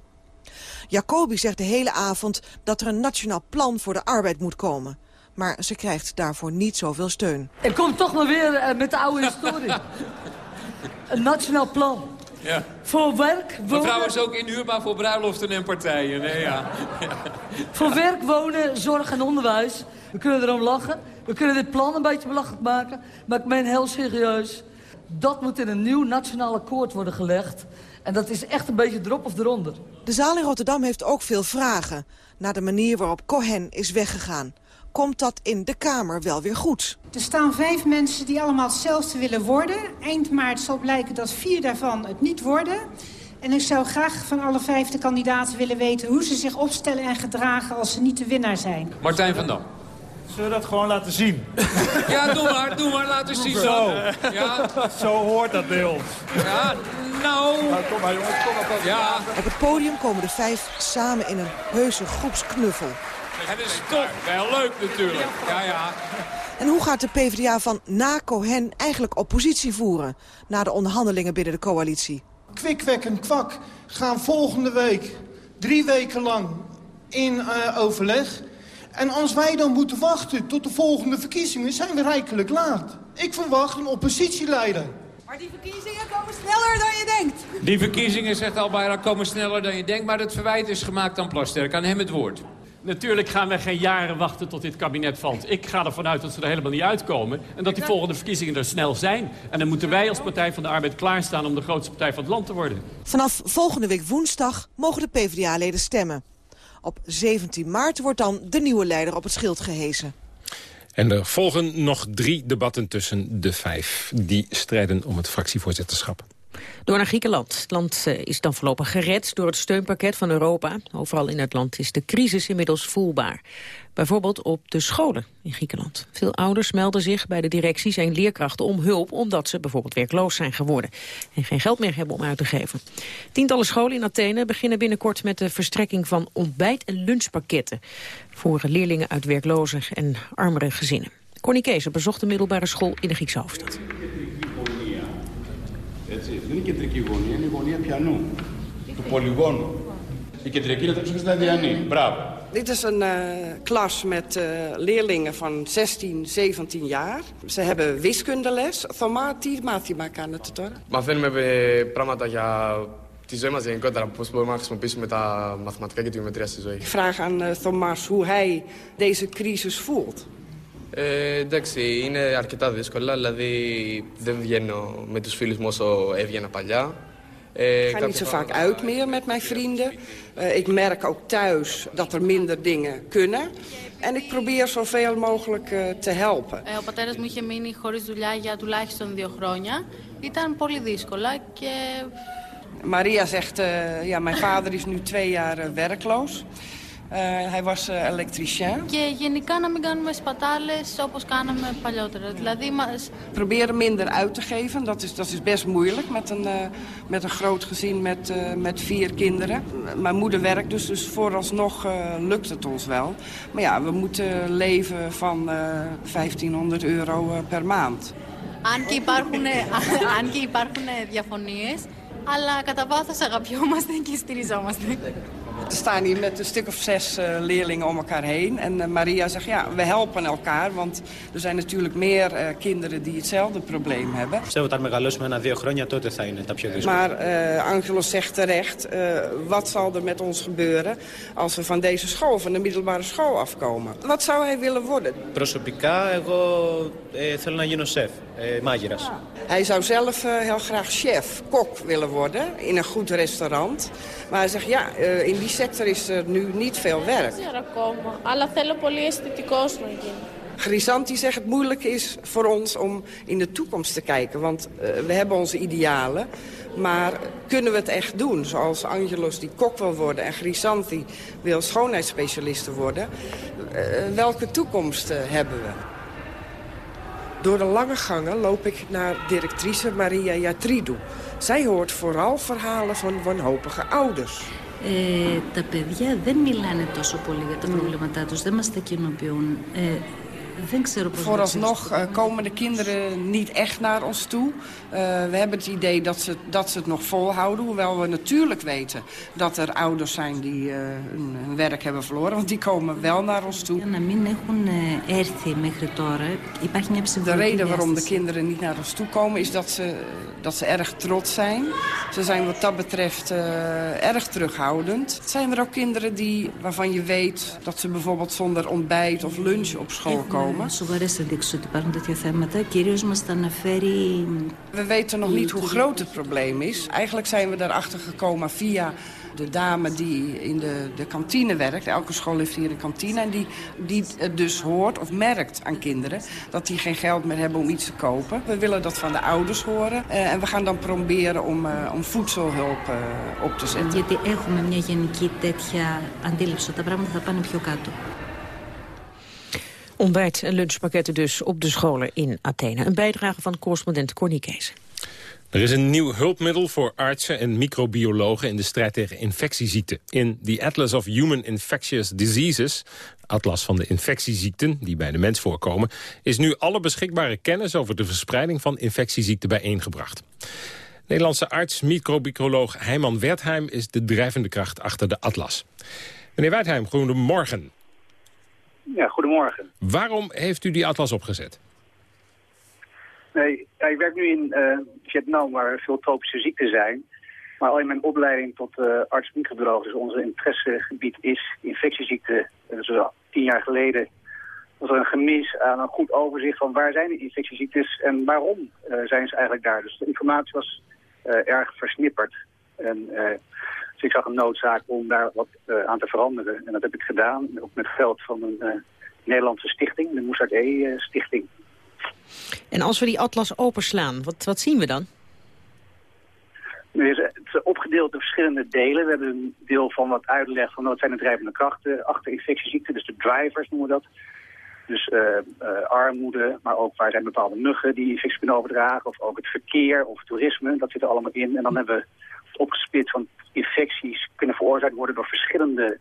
Jacobi zegt de hele avond dat er een nationaal plan voor de arbeid moet komen. Maar ze krijgt daarvoor niet zoveel steun. Ik kom toch maar weer uh, met de oude historie. een nationaal plan. Ja. Voor werk, wonen... Is ook inhuurbaar voor bruiloften en partijen. Nee, ja. ja. Voor werk, wonen, zorg en onderwijs. We kunnen erom lachen. We kunnen dit plan een beetje belachelijk maken. Maar ik meen heel serieus. Dat moet in een nieuw nationaal akkoord worden gelegd. En dat is echt een beetje erop of eronder. De zaal in Rotterdam heeft ook veel vragen... naar de manier waarop Cohen is weggegaan. Komt dat in de Kamer wel weer goed? Er staan vijf mensen die allemaal hetzelfde willen worden. Eind maart zal blijken dat vier daarvan het niet worden. En ik zou graag van alle vijf de kandidaten willen weten... hoe ze zich opstellen en gedragen als ze niet de winnaar zijn. Martijn van Dam. Zullen we dat gewoon laten zien? Ja, doe maar, doe maar, laten zien. Zo, ja. zo hoort dat bij ons. Ja, nou... kom maar jongens, kom maar. Ja. Op het podium komen de vijf samen in een heuse groepsknuffel. Het is toch wel leuk natuurlijk. Ja, ja. En hoe gaat de PvdA van na Cohen eigenlijk oppositie voeren... na de onderhandelingen binnen de coalitie? Kwikwek en Kwak gaan volgende week drie weken lang in uh, overleg. En als wij dan moeten wachten tot de volgende verkiezingen... zijn we rijkelijk laat. Ik verwacht een oppositieleider. Maar die verkiezingen komen sneller dan je denkt. Die verkiezingen, zegt Albayrak, komen sneller dan je denkt. Maar het verwijt is gemaakt aan Plasterk. Aan hem het woord. Natuurlijk gaan we geen jaren wachten tot dit kabinet valt. Ik ga ervan uit dat ze er helemaal niet uitkomen. En dat die volgende verkiezingen er snel zijn. En dan moeten wij als Partij van de Arbeid klaarstaan om de grootste partij van het land te worden. Vanaf volgende week woensdag mogen de PvdA-leden stemmen. Op 17 maart wordt dan de nieuwe leider op het schild gehezen. En er volgen nog drie debatten tussen de vijf. Die strijden om het fractievoorzitterschap. Door naar Griekenland. Het land eh, is dan voorlopig gered door het steunpakket van Europa. Overal in het land is de crisis inmiddels voelbaar. Bijvoorbeeld op de scholen in Griekenland. Veel ouders melden zich bij de directies en leerkrachten om hulp... omdat ze bijvoorbeeld werkloos zijn geworden en geen geld meer hebben om uit te geven. Tientallen scholen in Athene beginnen binnenkort met de verstrekking van ontbijt- en lunchpakketten... voor leerlingen uit werkloze en armere gezinnen. Corny Kees bezocht de middelbare school in de Griekse hoofdstad. Έτσι. Δεν είναι κεντρική γωνία, είναι η γωνία πιανού, του πολυγόνου. Η κεντρική ηλεκτροσύνη είναι διανή. Μπράβο. Dit is een uh, klas met uh, leerlingen van 16, 17 jaar. Ze hebben wiskundeles. Θωμά, τι μάθημα κάνετε τώρα? Μαθαίνουμε πράγματα για τη ζωή μας γενικότερα, πώς μπορούμε να χρησιμοποιήσουμε τα μαθηματικά και τη γεωμετρία στη ζωή. Ik vraag aan uh, Thomas hoe hij deze crisis voelt. Ε, εντάξει, είναι αρκετά δύσκολα, δηλαδή δεν βγαίνω με τους φίλους μου όσο έβγαινα παλιά. Ik ga niet zo vaak uit meer met mijn vrienden. Uh, ik merk ook thuis dat er minder dingen kunnen. En ik probeer zoveel mogelijk uh, te helpen. Ε, ο πατέρας μου είχε μείνει χωρίς δουλειά για τουλάχιστον δύο χρόνια. Ήταν πολύ δύσκολα και... Maria zegt, uh, ja, mijn vader is nu twee jaar werkloos. Uh, hij was uh, elektricien. Και γενικά να μην κάνουμε σπατάλες όπως κάναμε παλιότερα. Δηλαδή, μας... Proberen minder uit te geven, dat is, dat is best moeilijk met een, uh, met een groot gezin met, uh, met vier kinderen. Mijn moeder werkt dus, dus vooralsnog uh, lukt het ons wel. Maar ja, we moeten leven van uh, 1500 euro per maand. Αν και υπάρχουν, αν και υπάρχουν διαφωνίες, αλλά κατά βάθος αγαπιόμαστε και στηριζόμαστε. Er staan hier met een stuk of zes uh, leerlingen om elkaar heen. En uh, Maria zegt, ja, we helpen elkaar. Want er zijn natuurlijk meer uh, kinderen die hetzelfde probleem hebben. Πιστεύω dat μεγαλώσουμε ένα-δύο χρόνια τότε θα είναι τα πιο δύσκολα. Maar Angelos zegt terecht, wat zal er met ons gebeuren... als we van deze school, van de middelbare school afkomen? Wat zou hij willen worden? Προσωπικά, εγώ ε, θέλω να γίνω chef, ε, μάγειρας. Hij zou zelf heel graag chef, kok willen worden in een goed restaurant. Maar hij zegt, ja, in die sector is er nu niet veel werk. Αλλά θέλω πολύ αισθητικός να γίνω. Grisanti zegt het moeilijk is voor ons om in de toekomst te kijken. Want uh, we hebben onze idealen. Maar kunnen we het echt doen? Zoals Angelos die kok wil worden en Grisanti wil schoonheidsspecialiste worden. Uh, welke toekomst uh, hebben we? Door de lange gangen loop ik naar directrice Maria Jatridou. Zij hoort vooral verhalen van wanhopige ouders. Ε, τα παιδιά δεν μιλάνε τόσο πολύ για τα προβλήματά τους, δεν μας τα κοινοποιούν. Ε, δεν ξέρω πώς Vooralsnog eh, komen de kinderen niet echt naar ons toe. Eh, we hebben het idee dat ze, dat ze het nog volhouden. Hoewel we natuurlijk weten dat er ouders zijn die eh, hun, werk hebben verloren. Want die komen wel naar ons toe. De reden waarom de kinderen niet naar ons toe komen is dat ze, dat ze erg trots zijn. Ze zijn wat dat betreft erg terughoudend. Zijn er ook kinderen die, waarvan je weet dat ze bijvoorbeeld zonder ontbijt of lunch op school komen? Σοβαρές ενδείξεις ότι υπάρχουν τέτοια θέματα. Κυρίως μας τα αναφέρει... We weten nog niet hoe groot het probleem is. Eigenlijk zijn we daarachter gekomen via de dame die in de, de kantine werkt. Elke school heeft hier een kantine. En die, die het dus hoort of merkt aan kinderen dat die geen geld meer hebben om iets te kopen. We willen dat van de ouders horen. Uh, en we gaan dan proberen om, uh, om voedselhulp uh, op te zetten. Γιατί έχουμε μια γενική τέτοια αντίληψη ότι τα πράγματα θα πάνε πιο κάτω. Ontbijt- en lunchpakketten dus op de scholen in Athene. Een bijdrage van correspondent Corny Kees. Er is een nieuw hulpmiddel voor artsen en microbiologen in de strijd tegen infectieziekten. In The Atlas of Human Infectious Diseases, atlas van de infectieziekten die bij de mens voorkomen, is nu alle beschikbare kennis over de verspreiding van infectieziekten bijeengebracht. Nederlandse arts, microbioloog Heiman Wertheim is de drijvende kracht achter de atlas. Meneer Wertheim, goedemorgen. Ja, goedemorgen. Waarom heeft u die atlas opgezet? Nee, ja, ik werk nu in uh, Vietnam waar veel tropische ziekten zijn. Maar al in mijn opleiding tot uh, arts microbioloog, dus onze interessegebied is infectieziekten. Dus tien jaar geleden was er een gemis aan een goed overzicht van waar zijn de infectieziektes en waarom zijn ze eigenlijk daar. Dus de informatie was erg versnipperd. En, dus ik zag een noodzaak om daar wat aan te veranderen. En dat heb ik gedaan, ook met geld van een Nederlandse stichting, de Moussard E-stichting. En als we die atlas openslaan, wat, wat zien we dan? Het is opgedeeld in verschillende delen. We hebben een deel van wat uitleg van wat zijn de drijvende krachten achter infectieziekten. Dus de drivers noemen we dat. Dus uh, uh, armoede, maar ook waar zijn bepaalde muggen die infecties kunnen overdragen. Of ook het verkeer of toerisme, dat zit er allemaal in. En dan hebben we het opgesplitst van infecties kunnen veroorzaakt worden door verschillende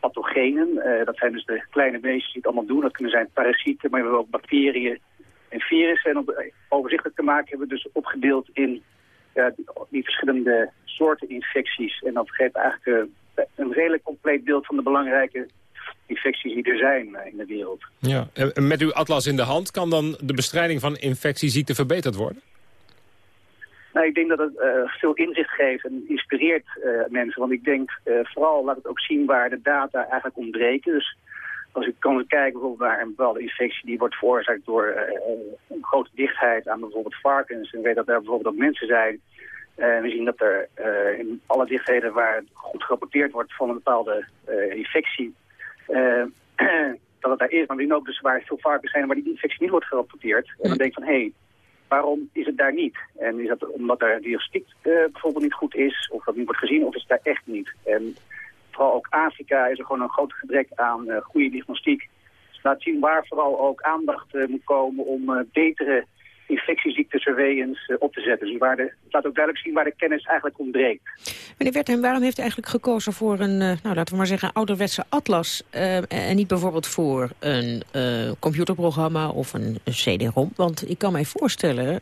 pathogenen. Uh, dat zijn dus de kleine beestjes die het allemaal doen. Dat kunnen zijn parasieten, maar we hebben ook bacteriën en virussen. En om overzichtelijk te maken hebben we dus opgedeeld in die, verschillende soorten infecties. En dat geeft eigenlijk uh, een redelijk compleet beeld van de belangrijke infecties die er zijn in de wereld. Ja. En met uw atlas in de hand kan dan de bestrijding van infectieziekten verbeterd worden? Nou, ik denk dat het uh, veel inzicht geeft en inspireert mensen. Want ik denk vooral laat het ook zien waar de data eigenlijk ontbreken. Dus als ik kan kijken bijvoorbeeld naar een bepaalde infectie die wordt veroorzaakt door een grote dichtheid aan bijvoorbeeld varkens. En weet dat er bijvoorbeeld ook mensen zijn. We zien dat er in alle dichtheden waar goed gerapporteerd wordt van een bepaalde infectie, dat het daar is. Maar we zien ook dus waar veel varkens zijn waar die infectie niet wordt gerapporteerd. En dan denk ik van, hé, hey, waarom is het daar niet? En is dat omdat er diagnostiek bijvoorbeeld niet goed is, of dat niet wordt gezien, of is het daar echt niet? En vooral ook Afrika is er gewoon een groot gebrek aan uh, goede diagnostiek. Dus laat zien waar vooral ook aandacht uh, moet komen om betere infectieziektesurveillance op te zetten. Dus waar de, het laat ook duidelijk zien waar de kennis eigenlijk ontbreekt. Meneer Wertheim, waarom heeft u eigenlijk gekozen voor een, nou laten we maar zeggen, ouderwetse atlas... en niet bijvoorbeeld voor een computerprogramma of een, een CD-ROM? Want ik kan mij voorstellen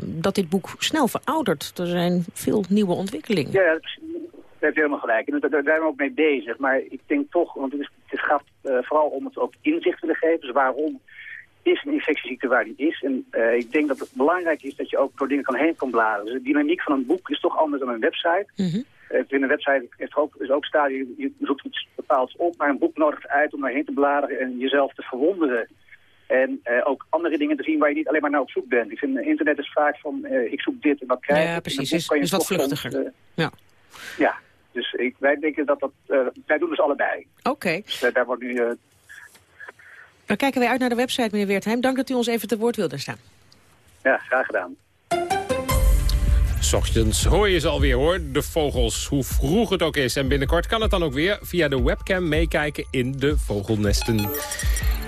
dat dit boek snel veroudert. Er zijn veel nieuwe ontwikkelingen. Ja, heeft helemaal gelijk. En daar zijn we ook mee bezig. Maar ik denk toch, want het, is, het gaat uh, vooral om het ook inzicht willen geven. Dus waarom is een infectieziekte waar die is? En uh, ik denk dat het belangrijk is dat je ook door dingen kan heen kan bladeren. Dus de dynamiek van een boek is toch anders dan een website. Mm -hmm. uh, in een website heeft ook, is ook staat, je, je zoekt iets bepaalds op, maar een boek nodigt uit om daarheen te bladeren en jezelf te verwonderen. En uh, ook andere dingen te zien waar je niet alleen maar naar op zoek bent. Ik vind internet is vaak van, ik zoek dit en dat krijg ik. Ja, precies. Is, is wat vluchtiger. Ja. Ja, dus ik, wij denken dat dat... Wij doen dus allebei. Oké. Okay. Dus daar wordt nu... Dan kijken wij uit naar de website, meneer Weertheim. Dank dat u ons even te woord wilde staan. Ja, graag gedaan. Ochtends hoor je ze alweer hoor, de vogels, hoe vroeg het ook is. En binnenkort kan het dan ook weer via de webcam meekijken in de vogelnesten.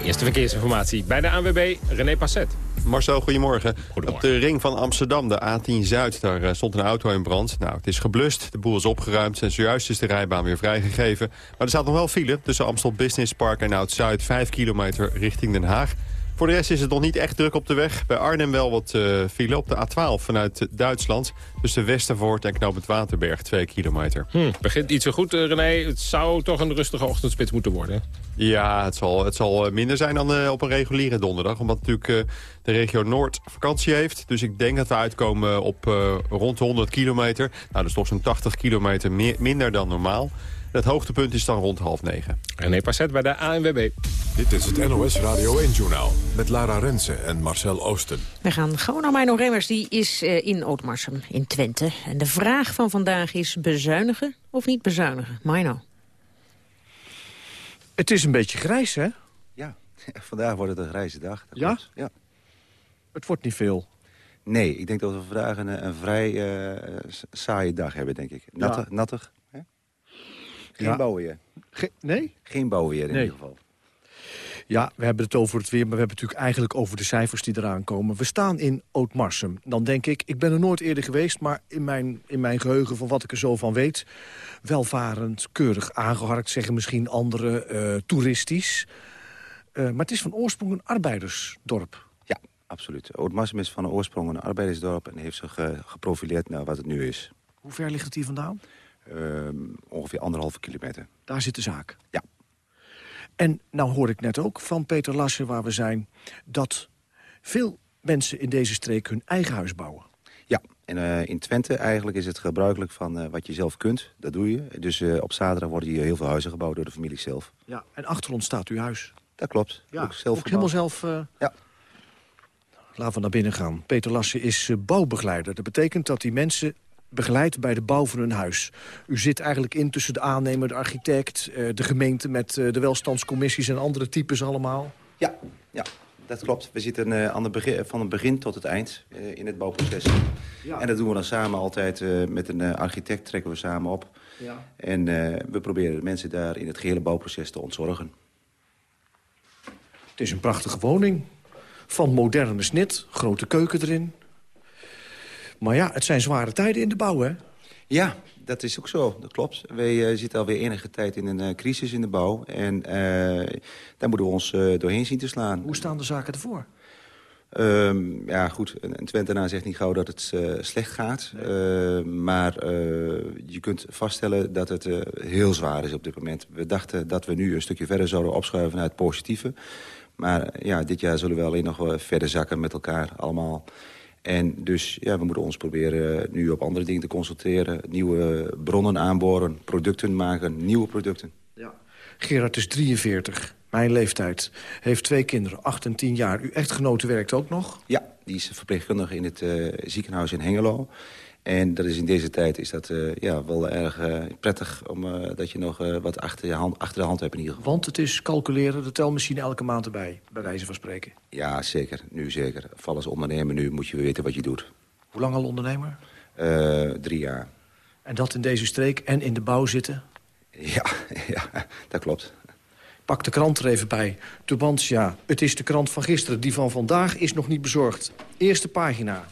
Eerste verkeersinformatie bij de ANWB, René Passet. Marcel, goedemorgen. Op de ring van Amsterdam, de A10 Zuid, daar stond een auto in brand. Nou, het is geblust, de boel is opgeruimd en zojuist is de rijbaan weer vrijgegeven. Maar er staat nog wel file tussen Amstel Business Park en Oud-Zuid, 5 kilometer richting Den Haag. Voor de rest is het nog niet echt druk op de weg. Bij Arnhem wel wat uh, file op de A12 vanuit Duitsland. Tussen Westervoort en Knoop het Waterberg, 2 kilometer. Hm, begint niet zo goed, uh, René. Het zou toch een rustige ochtendspits moeten worden. Ja, het zal, het zal minder zijn dan uh, op een reguliere donderdag. Omdat natuurlijk de regio Noord vakantie heeft. Dus ik denk dat we uitkomen op rond de 100 kilometer. Nou, dat is toch zo'n 80 kilometer meer, minder dan normaal. Het hoogtepunt is dan rond half negen. René Passet bij de ANWB. Dit is het NOS Radio 1-journaal met Lara Rensen en Marcel Oosten. We gaan gewoon naar Mino Remmers. Die is uh, in Ootmarsum in Twente. En de vraag van vandaag is bezuinigen of niet bezuinigen? Mino. Het is een beetje grijs, hè? Ja, vandaag wordt het een grijze dag. Ja? Klopt. ja? Het wordt niet veel. Nee, ik denk dat we vandaag een, een vrij uh, saaie dag hebben, denk ik. Nattig. Ja. nattig? Geen Ja. Ge nee? Geen bouwweer in Nee. ieder geval. Ja, we hebben het over het weer, maar we hebben het natuurlijk eigenlijk over de cijfers die eraan komen. We staan in Ootmarsum. Dan denk ik, ik ben er nooit eerder geweest, maar in mijn, in mijn geheugen van wat ik er zo van weet... welvarend, keurig aangeharkt, zeggen misschien anderen, eh, toeristisch. Eh, maar het is van oorsprong een arbeidersdorp. Ja, absoluut. Oudmarsum is van oorsprong een arbeidersdorp... en heeft zich uh, geprofileerd naar wat het nu is. Hoe ver ligt het hier vandaan? Uh, ongeveer anderhalve kilometer. Daar zit de zaak? Ja. En nou hoor ik net ook van Peter Lassen, waar we zijn... dat veel mensen in deze streek hun eigen huis bouwen. Ja, en uh, in Twente eigenlijk is het gebruikelijk van uh, wat je zelf kunt. Dat doe je. Dus uh, op zaterdag worden hier heel veel huizen gebouwd door de familie zelf. Ja, en achter ons staat uw huis. Dat klopt. Ja, ook zelf ook helemaal zelf... Ja. Laten we naar binnen gaan. Peter Lassen is bouwbegeleider. Dat betekent dat hij mensen begeleidt bij de bouw van hun huis. U zit eigenlijk in tussen de aannemer, de architect, de gemeente... met de welstandscommissies en andere types allemaal. Ja, ja dat klopt. We zitten uh, aan het begin, van het begin tot het eind uh, in het bouwproces. Ja. En dat doen we dan samen altijd uh, met een architect, trekken we samen op. Ja. En we proberen de mensen daar in het gehele bouwproces te ontzorgen. Het is een prachtige woning. Van moderne snit, grote keuken erin. Maar ja, het zijn zware tijden in de bouw, hè? Ja, dat is ook zo, dat klopt. Wij uh, zitten alweer enige tijd in een uh, crisis in de bouw. En uh, daar moeten we ons doorheen zien te slaan. Hoe staan de zaken ervoor? Um, ja, goed, een Twentenaar zegt niet gauw dat het slecht gaat. Nee. maar je kunt vaststellen dat het heel zwaar is op dit moment. We dachten dat we nu een stukje verder zouden opschuiven naar het positieve. Maar ja, dit jaar zullen we alleen nog verder zakken met elkaar allemaal. En dus ja, we moeten ons proberen nu op andere dingen te concentreren. Nieuwe bronnen aanboren, producten maken, nieuwe producten. Ja. Gerard is 43, mijn leeftijd. Heeft twee kinderen, 8 en 10 jaar. Uw echtgenote werkt ook nog? Ja, die is verpleegkundige in het uh, ziekenhuis in Hengelo. En dat is in deze tijd is dat uh, ja, wel erg uh, prettig... omdat dat je nog wat achter, je hand, achter de hand hebt in ieder geval. Want het is calculeren, de telmachine elke maand erbij, bij wijze van spreken. Ja, zeker. Nu zeker. Val als ondernemer nu moet je weten wat je doet. Hoe lang al ondernemer? drie jaar. En dat in deze streek en in de bouw zitten? Ja, ja dat klopt. Pak de krant er even bij. Tubantia, het is de krant van gisteren. Die van vandaag is nog niet bezorgd. Eerste pagina.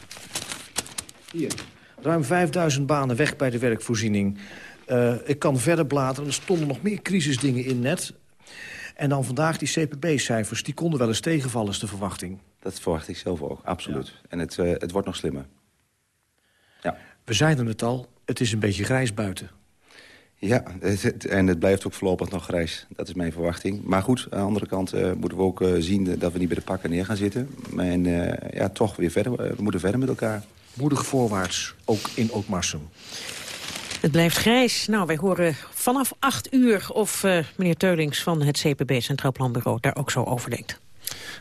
Hier. Ruim 5000 banen weg bij de werkvoorziening. Uh, ik kan verder bladeren. Er stonden nog meer crisisdingen in net. En dan vandaag die CPB-cijfers. Die konden wel eens tegenvallen, is de verwachting. Dat verwacht ik zelf ook, absoluut. Ja. En het, uh, het wordt nog slimmer. Ja. We zeiden het al, het is een beetje grijs buiten. Ja, het, en het blijft ook voorlopig nog grijs. Dat is mijn verwachting. Maar goed, aan de andere kant uh, moeten we ook zien dat we niet bij de pakken neer gaan zitten. En ja, toch weer verder. we moeten verder met elkaar. Moedig voorwaarts, ook in Ookmarsum. Het blijft grijs. Nou, wij horen vanaf 8 uur of meneer Teulings van het CPB Centraal Planbureau daar ook zo over denkt.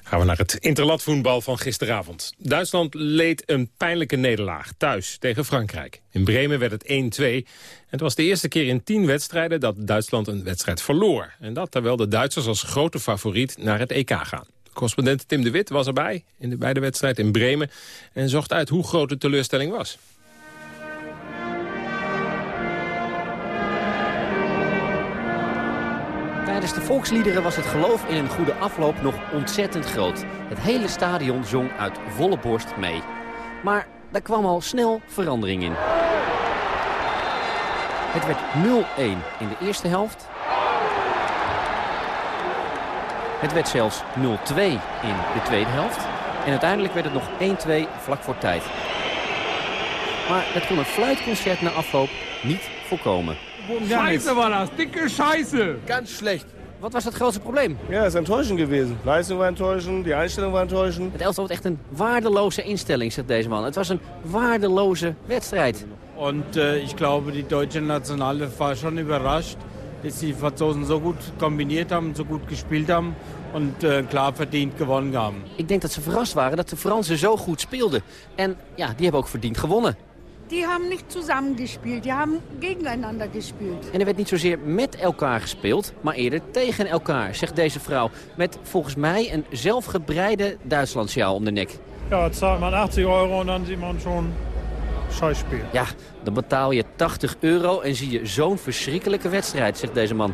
Gaan we naar het interlandvoetbal van gisteravond. Duitsland leed een pijnlijke nederlaag thuis tegen Frankrijk. In Bremen werd het 1-2. Het was de eerste keer in tien wedstrijden dat Duitsland een wedstrijd verloor. En dat terwijl de Duitsers als grote favoriet naar het EK gaan. Correspondent Tim de Wit was erbij in de, bij de wedstrijd in Bremen... en zocht uit hoe groot de teleurstelling was. Tijdens de volksliederen was het geloof in een goede afloop nog ontzettend groot. Het hele stadion zong uit volle borst mee. Maar daar kwam al snel verandering in. Het werd 0-1 in de eerste helft. Het werd zelfs 0-2 in de tweede helft. En uiteindelijk werd het nog 1-2 vlak voor tijd. Maar het kon een fluitconcert na afloop niet voorkomen. Scheiße war das, dikke Scheiße. Ganz schlecht. Wat was het grootste probleem? Ja, het is enttäuschend gewesen. Leistung war enttäuschend, die Einstellung war enttäuschend. Het elftal was echt een waardeloze instelling, zegt deze man. Het was een waardeloze wedstrijd. En uh, ik glaube, die deutsche Nationale war schon überrascht, dass die Franzosen so gut kombiniert haben, so gut gespielt haben und uh, klar verdiend gewonnen haben. Ik denk dat ze verrast waren dat de Fransen zo goed speelden. En ja, die hebben ook verdiend gewonnen. Die hebben niet zusammengespielt, die hebben gegeneinander gespeeld. En er werd niet zozeer met elkaar gespeeld, maar eerder tegen elkaar, zegt deze vrouw. Met volgens mij een zelfgebreide Duitslandsjaal om de nek. Ja, het staat maar 80 euro en dan ziet man zo'n Ja, dan betaal je 80 euro en zie je zo'n verschrikkelijke wedstrijd, zegt deze man.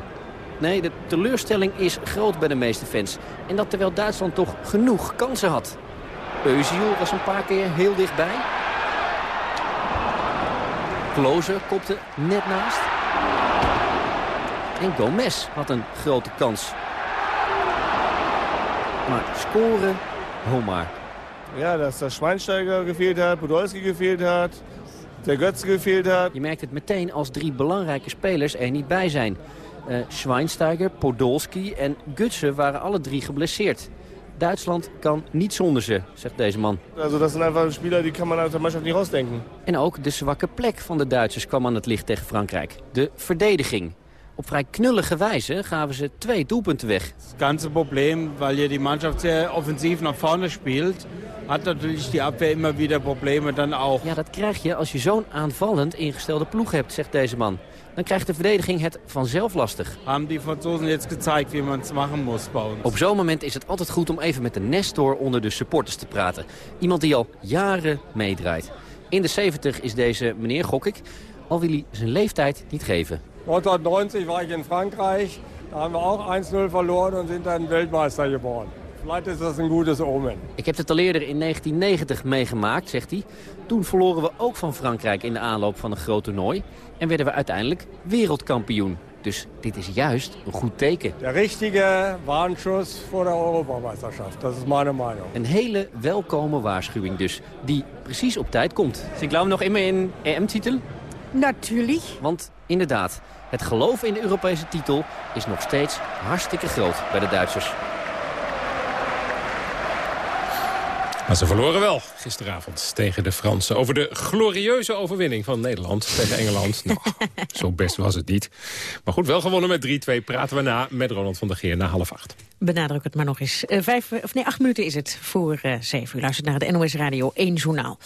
Nee, de teleurstelling is groot bij de meeste fans. En dat terwijl Duitsland toch genoeg kansen had. Eusiel was een paar keer heel dichtbij. Klose kopte net naast. En Gomez had een grote kans. Maar scoren, ho maar. Ja, dass der Schweinsteiger gefehlt hat, Podolski gefehlt hat, Götze gefehlt hat. Je merkt het meteen als drie belangrijke spelers er niet bij zijn. Uh, Schweinsteiger, Podolski en Gutsen waren alle drie geblesseerd. Duitsland kan niet zonder ze, zegt deze man. Also dat zijn einfach spelers die kan man uit de Mannschaft niet rausdenken. En ook de zwakke plek van de Duitsers kwam aan het licht tegen Frankrijk. De verdediging. Op vrij knullige wijze gaven ze twee doelpunten weg. Het ganze probleem, weil je die Mannschaft sehr offensief naar vorne speelt, had natuurlijk die Abwehr immer wieder problemen dan ook. Ja, dat krijg je als je zo'n aanvallend ingestelde ploeg hebt, zegt deze man. Dan krijgt de verdediging het vanzelf lastig. Haben die Franzosen jetzt gezeigt wie man het machen muss bij. Op zo'n moment is het altijd goed om even met de Nestor onder de supporters te praten. Iemand die al jaren meedraait. In de 70 is deze meneer, gok ik, al wil hij zijn leeftijd niet geven. 1990 war ich in Frankreich. Da haben wir auch 1-0 verloren und sind dann Weltmeister geworden. Vielleicht is dat een gutes omen. Ik heb het al eerder in 1990 meegemaakt, zegt hij. Toen verloren we ook van Frankrijk in de aanloop van een groot toernooi. En werden we uiteindelijk wereldkampioen. Dus dit is juist een goed teken. De richtige warnschuss voor de Europameisterschaft. Dat is mijn mening. Een hele welkome waarschuwing dus, die precies op tijd komt. Ze geloven nog immer in EM-titel? Natuurlijk. Want inderdaad, het geloof in de Europese titel is nog steeds hartstikke groot bij de Duitsers. Maar ze verloren wel gisteravond tegen de Fransen... over de glorieuze overwinning van Nederland tegen Engeland. nou, zo best was het niet. Maar goed, wel gewonnen met 3-2. Praten we na met Ronald van der Geer na half acht. Benadruk het maar nog eens. Uh, vijf, of nee, acht minuten is het voor uh, zeven uur. Luistert naar het NOS Radio 1 Journaal.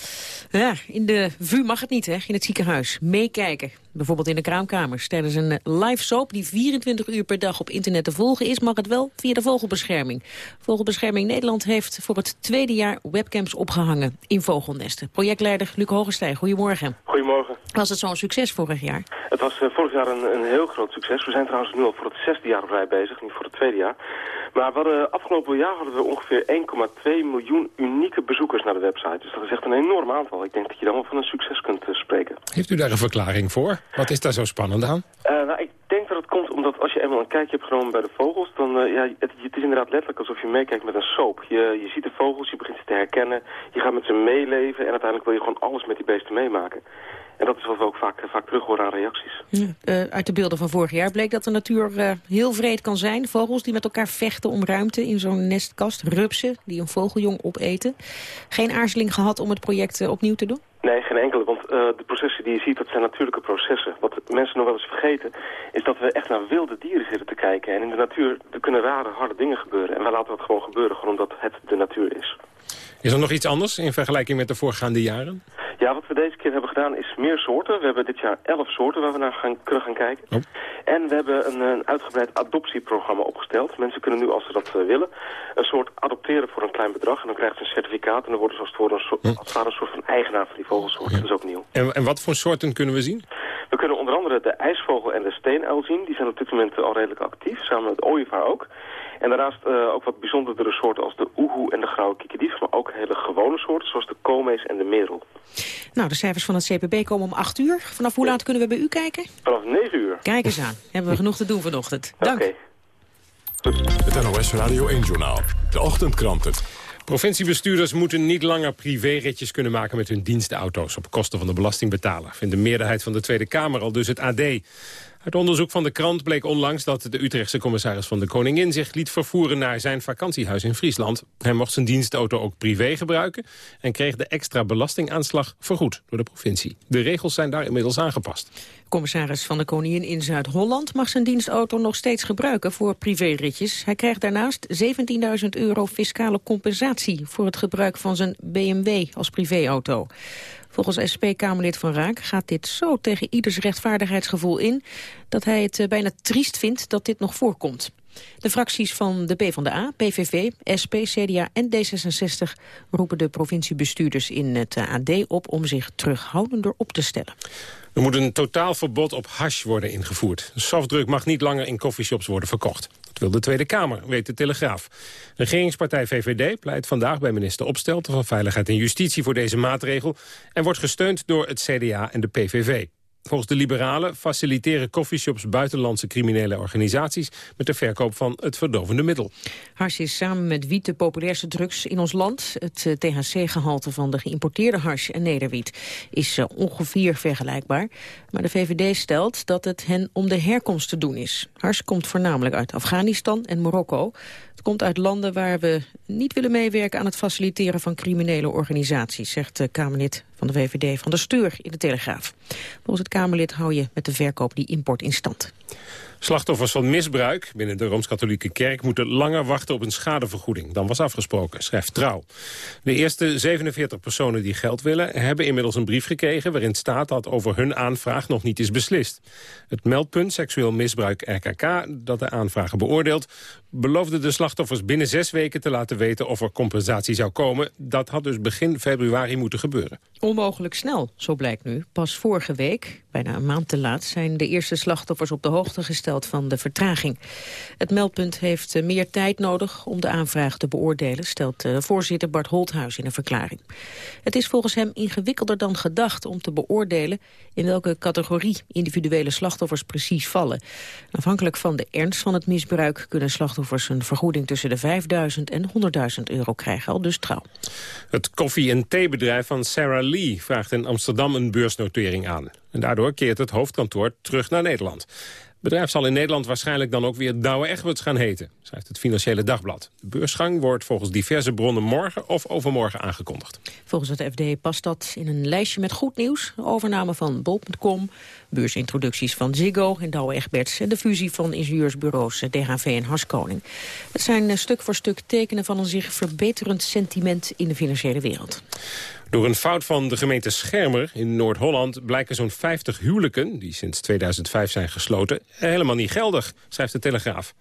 Ja, in de VU mag het niet, hè, in het ziekenhuis. Meekijken, bijvoorbeeld in de kraamkamers. Tijdens een live soap die 24 uur per dag op internet te volgen is... mag het wel via de Vogelbescherming. Vogelbescherming Nederland heeft voor het tweede jaar webcams opgehangen in vogelnesten. Projectleider Luc Hogestijn, goedemorgen. Goedemorgen. Was het zo'n succes vorig jaar? Het was uh, vorig jaar een, een heel groot succes. We zijn trouwens nu al voor het zesde jaar op rij bezig, niet voor het tweede jaar. Maar we hadden, afgelopen jaar hadden we ongeveer 1,2 miljoen unieke bezoekers naar de website. Dus dat is echt een enorm aantal. Ik denk dat je dan wel van een succes kunt uh, spreken. Heeft u daar een verklaring voor? Wat is daar zo spannend aan? Uh, nou, ik denk dat het komt omdat als je eenmaal een kijkje hebt genomen bij de vogels... dan uh, ja, het, het, is inderdaad letterlijk alsof je meekijkt met een soap. Je, je ziet de vogels, je begint ze te herkennen, je gaat met ze meeleven... en uiteindelijk wil je gewoon alles met die beesten meemaken. En dat is wat we ook vaak, vaak terug horen aan reacties. Ja, uh, uit de beelden van vorig jaar bleek dat de natuur uh, heel vreed kan zijn. Vogels die met elkaar vechten om ruimte in zo'n nestkast. Rupsen die een vogeljong opeten. Geen aarzeling gehad om het project uh, opnieuw te doen? Nee, geen enkele. Want de processen die je ziet, dat zijn natuurlijke processen. Wat mensen nog wel eens vergeten, is dat we echt naar wilde dieren zitten te kijken. En in de natuur er kunnen rare, harde dingen gebeuren. En wij laten dat gewoon gebeuren, gewoon omdat het de natuur is. Is er nog iets anders in vergelijking met de voorgaande jaren? Ja, wat we deze keer hebben gedaan is meer soorten. We hebben dit jaar elf soorten waar we naar gaan, kunnen gaan kijken. Oh. En we hebben een, een, uitgebreid adoptieprogramma opgesteld. Mensen kunnen nu, als ze dat uh, willen, een soort adopteren voor een klein bedrag. En dan krijgen ze een certificaat en dan worden ze als het ware een, soort, als het ware een soort van eigenaar van die vogelsoort. Ja. Dat is ook nieuw. En, en wat voor soorten kunnen we zien? We kunnen onder andere de ijsvogel en de steenuil zien. Die zijn op dit moment al redelijk actief, samen met de ooievaar ook. En daarnaast uh, ook wat bijzondere soorten als de oehoe en de grauwe kikkerdief. Maar ook hele gewone soorten zoals de koolmees en de merel. Nou, de cijfers van het CPB komen om 8 uur. Vanaf hoe laat kunnen we bij u kijken? Vanaf 9 uur. Kijk eens aan. Hebben we genoeg te doen vanochtend. Dank. Okay. Het NOS Radio 1-journaal. De ochtendkranten. Provinciebestuurders moeten niet langer privéritjes kunnen maken met hun dienstauto's op kosten van de belastingbetaler. Vindt de meerderheid van de Tweede Kamer al dus het AD. Uit onderzoek van de krant bleek onlangs dat de Utrechtse commissaris van de Koningin zich liet vervoeren naar zijn vakantiehuis in Friesland. Hij mocht zijn dienstauto ook privé gebruiken en kreeg de extra belastingaanslag vergoed door de provincie. De regels zijn daar inmiddels aangepast. Commissaris van de Koningin in Zuid-Holland mag zijn dienstauto nog steeds gebruiken voor privéritjes. Hij krijgt daarnaast 17.000 euro fiscale compensatie voor het gebruik van zijn BMW als privéauto. Volgens SP-Kamerlid Van Raak gaat dit zo tegen ieders rechtvaardigheidsgevoel in... dat hij het bijna triest vindt dat dit nog voorkomt. De fracties van de PvdA, PVV, SP, CDA en D66 roepen de provinciebestuurders in het AD op om zich terughoudender op te stellen. Er moet een totaalverbod op hash worden ingevoerd. Softdruk mag niet langer in coffeeshops worden verkocht. Dat wil de Tweede Kamer, weet de Telegraaf. Regeringspartij VVD pleit vandaag bij minister Opstelten van Veiligheid en Justitie voor deze maatregel... en wordt gesteund door het CDA en de PVV. Volgens de liberalen faciliteren coffeeshops buitenlandse criminele organisaties met de verkoop van het verdovende middel. Hars is samen met wiet de populairste drugs in ons land. Het eh, THC-gehalte van de geïmporteerde hars en nederwiet is uh, ongeveer vergelijkbaar. Maar de VVD stelt dat het hen om de herkomst te doen is. Hars komt voornamelijk uit Afghanistan en Marokko. Het komt uit landen waar we niet willen meewerken aan het faciliteren van criminele organisaties, zegt de Kamerlid van de VVD van de Stuur in de Telegraaf. Volgens het Kamerlid hou je met de verkoop die import in stand. Slachtoffers van misbruik binnen de Rooms-Katholieke Kerk... moeten langer wachten op een schadevergoeding dan was afgesproken, schrijft Trouw. De eerste 47 personen die geld willen... hebben inmiddels een brief gekregen waarin staat dat over hun aanvraag nog niet is beslist. Het meldpunt seksueel misbruik RKK, dat de aanvragen beoordeelt... beloofde de slachtoffers binnen zes weken te laten weten of er compensatie zou komen. Dat had dus begin februari moeten gebeuren. Onmogelijk snel, zo blijkt nu. Pas vorige week, bijna een maand te laat, zijn de eerste slachtoffers op de hoogte gesteld van de vertraging. Het meldpunt heeft eh, meer tijd nodig om de aanvraag te beoordelen, stelt eh, voorzitter Bart Holthuis in een verklaring. Het is volgens hem ingewikkelder dan gedacht om te beoordelen in welke categorie individuele slachtoffers precies vallen. Afhankelijk van de ernst van het misbruik kunnen slachtoffers een vergoeding tussen de 5.000 en 100.000 euro krijgen, al dus trouw. Het koffie- en theebedrijf van Sarah Lee vraagt in Amsterdam een beursnotering aan. En daardoor keert het hoofdkantoor terug naar Nederland bedrijf zal in Nederland waarschijnlijk dan ook weer Douwe Egberts gaan heten, schrijft het Financiële Dagblad. De beursgang wordt volgens diverse bronnen morgen of overmorgen aangekondigd. Volgens het FD past dat in een lijstje met goed nieuws. overname van Bol.com, beursintroducties van Ziggo en Douwe Egberts... en de fusie van ingenieursbureaus DHV en Harskoning. Het zijn stuk voor stuk tekenen van een zich verbeterend sentiment in de financiële wereld. Door een fout van de gemeente Schermer in Noord-Holland... blijken zo'n 50 huwelijken, die sinds 2005 zijn gesloten... helemaal niet geldig, schrijft de Telegraaf.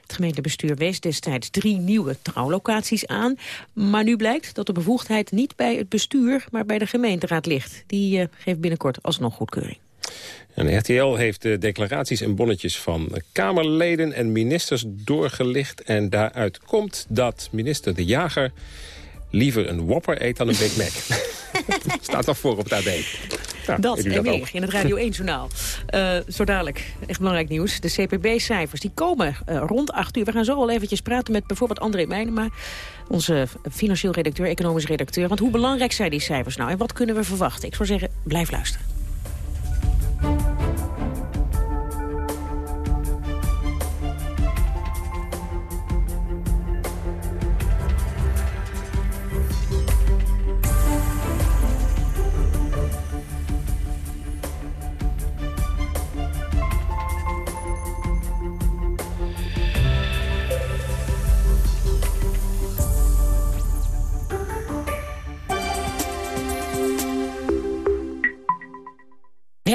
Het gemeentebestuur wees destijds drie nieuwe trouwlocaties aan. Maar nu blijkt dat de bevoegdheid niet bij het bestuur, maar bij de gemeenteraad ligt. Die uh, geeft binnenkort alsnog goedkeuring. En RTL heeft de declaraties en bonnetjes van Kamerleden en ministers doorgelicht. En daaruit komt dat minister De Jager liever een Whopper eet dan een Big Mac. Staat al voor op het AD. dat en meer in het Radio 1-journaal. Uh, zo dadelijk, echt belangrijk nieuws. De CPB-cijfers die komen uh, rond 8 uur. We gaan zo al eventjes praten met bijvoorbeeld André Meijnema... onze financieel redacteur, economisch redacteur. Want hoe belangrijk zijn die cijfers nou en wat kunnen we verwachten? Ik zou zeggen, blijf luisteren.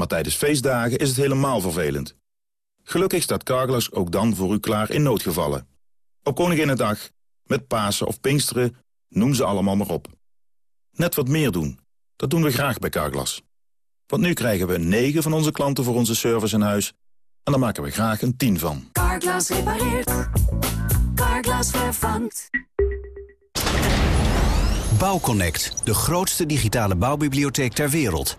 Maar tijdens feestdagen is het helemaal vervelend. Gelukkig staat Carglass ook dan voor u klaar in noodgevallen. Op Koninginnedag, met Pasen of Pinksteren, noem ze allemaal maar op. Net wat meer doen, dat doen we graag bij Carglass. Want nu krijgen we 9 van onze klanten voor onze service in huis... en daar maken we graag een 10 van. Carglass repareert. Carglass vervangt. Bouwconnect, de grootste digitale bouwbibliotheek ter wereld...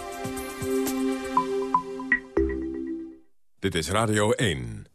Dit is Radio 1.